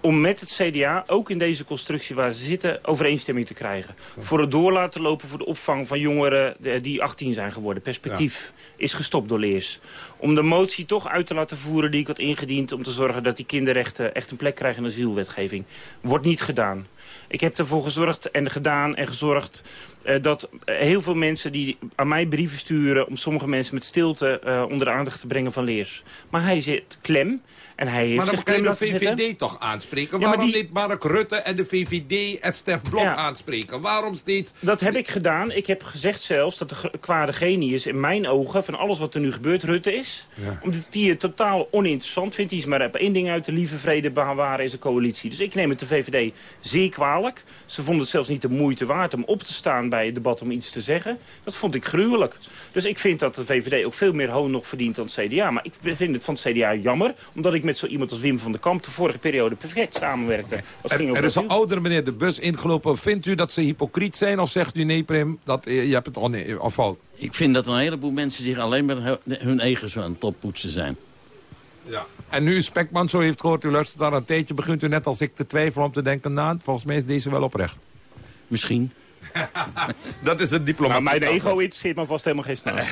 om met het CDA, ook in deze constructie waar ze zitten, overeenstemming te krijgen. Voor het door laten lopen voor de opvang van jongeren eh, die 18 zijn geworden. Perspectief is gestopt door Leers. Om de motie toch uit te laten voeren die ik had ingediend... om te zorgen dat die kinderrechten echt een plek krijgen in de asielwetgeving. Wordt niet gedaan. Ik heb ervoor gezorgd en gedaan en gezorgd eh, dat heel veel mensen die aan mij brieven sturen... om sommige mensen met stilte eh, onder de aandacht te brengen van Leers. Maar hij zit klem en hij heeft Maar dan kan je de zitten. VVD toch aanspreken? Ja, Waarom die- niet Mark Rutte en de VVD en Stef Blok Ja. aanspreken? Waarom steeds... Dat heb ik gedaan. Ik heb gezegd zelfs dat de kwade genius in mijn ogen... van alles wat er nu gebeurt, Rutte is. Ja. Omdat hij het totaal oninteressant vindt. Die is maar op één ding uit, de lieve vrede bewaren is een coalitie. Dus ik neem het de VVD zeer kwalijk. Ze vonden het zelfs niet de moeite waard om op te staan bij het debat om iets te zeggen. Dat vond ik gruwelijk. Dus ik vind dat de VVD ook veel meer hoon nog verdient dan het CDA. Maar ik vind het van het CDA jammer. Omdat ik met zo iemand als Wim van der Kamp de vorige periode perfect samenwerkte. Als ging Er, over er is een oudere meneer de bus ingelopen. Vindt u dat ze hypocriet zijn of zegt u nee, Prim, dat, eh, je hebt het of fout? Ik vind dat een heleboel mensen zich alleen maar hu- hun eigen zo aan het oppoetsen zijn. Ja. En nu Spekman zo heeft gehoord, u luistert daar een tijdje... begint u net als ik te twijfelen om te denken... nou, volgens mij is deze wel oprecht. Misschien. dat is een diplomaat. Maar mijn ego interesseert me vast helemaal geen snel.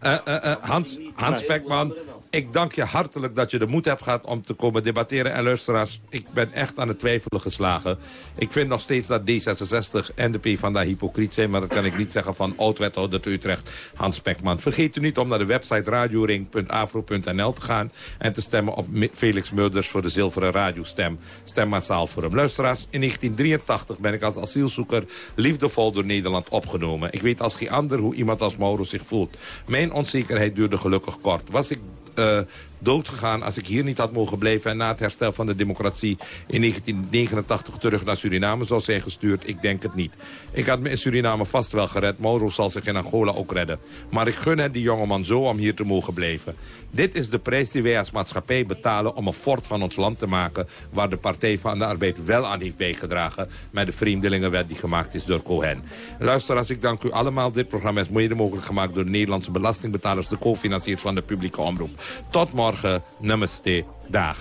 Eh, eh, eh, Hans, Hans Spekman, ik dank je hartelijk dat je de moed hebt gehad om te komen debatteren. En luisteraars, ik ben echt aan het twijfelen geslagen. Ik vind nog steeds dat D66 en de PvdA hypocriet zijn... maar dat kan ik niet zeggen van oud-wethouder Utrecht, Hans Spekman. Vergeet u niet om naar de website radioring.afro.nl te gaan... en te stemmen op Felix Mulders voor de zilveren radiostem. Stem massaal voor hem. Luisteraars, in 1983 ben ik als asielzoeker liefdevol door Nederland opgenomen. Ik weet als geen ander hoe iemand als Mauro zich voelt. Mijn onzekerheid duurde gelukkig kort. Was ik eh, doodgegaan als ik hier niet had mogen blijven... en na het herstel van de democratie in 1989 terug naar Suriname zou zijn gestuurd? Ik denk het niet. Ik had me in Suriname vast wel gered. Mauro zal zich in Angola ook redden. Maar ik gun het die jongeman zo om hier te mogen blijven. Dit is de prijs die wij als maatschappij betalen om een fort van ons land te maken... waar de Partij van de Arbeid wel aan heeft bijgedragen... met de vreemdelingenwet die gemaakt is door Cohen. Luisteraars, ik dank u allemaal. Dit programma is mede mogelijk gemaakt door de Nederlandse belastingbetalers... de co-financiers van de publieke omroep. Tot morgen. Namaste. Dag.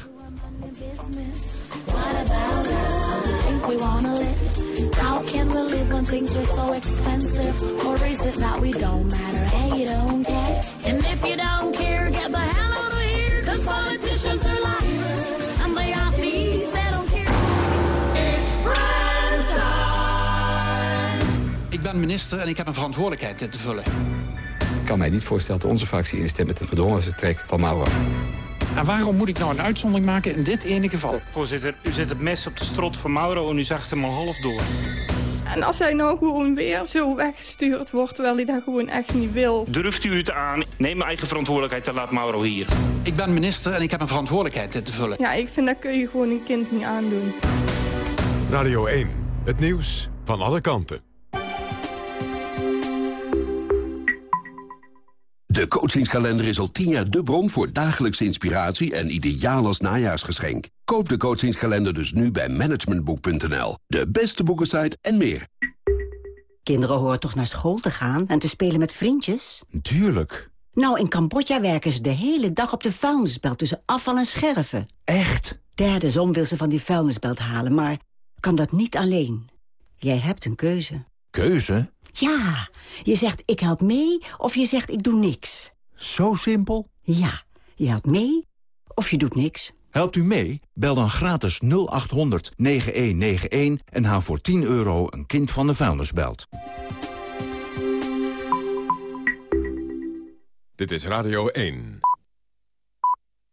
think we wanna live? How can we live when things are so expensive? Or is it that we don't matter and you don't care? And if you don't care, get the hell out of here. Cause politicians are liars and they are thieves, they don't care. It's prime time. Ik ben minister en ik heb een verantwoordelijkheid te vullen. Ik kan mij niet voorstellen dat onze fractie instemt met de gedwongen vertrek van Mauro. En waarom moet ik nou een uitzondering maken in dit ene geval? Voorzitter, u zet het mes op de strot van Mauro en u zaagt hem al half door. En als hij nou gewoon weer zo weggestuurd wordt... terwijl hij dat gewoon echt niet wil. Durft u het aan? Neem mijn eigen verantwoordelijkheid en laat Mauro hier. Ik ben minister en ik heb een verantwoordelijkheid te vullen. Ja, ik vind dat kun je gewoon een kind niet aandoen. Radio 1, het nieuws van alle kanten. De coachingskalender is al tien jaar de bron voor dagelijkse inspiratie en ideaal als najaarsgeschenk. Koop de coachingskalender dus nu bij managementboek.nl. De beste boekensite en meer. Kinderen horen toch naar school te gaan en te spelen met vriendjes? Tuurlijk. Nou, in Cambodja werken ze de hele dag op de vuilnisbelt tussen afval en scherven. Echt? Derde zon wil ze van die vuilnisbelt halen, maar kan dat niet alleen. Jij hebt een keuze. Keuze? Ja, je zegt ik help mee of je zegt ik doe niks. Zo simpel? Ja, je helpt mee of je doet niks. Helpt u mee? Bel dan gratis 0800 9191 en haal voor 10 euro een kind van de vuilnisbelt. Dit is Radio 1.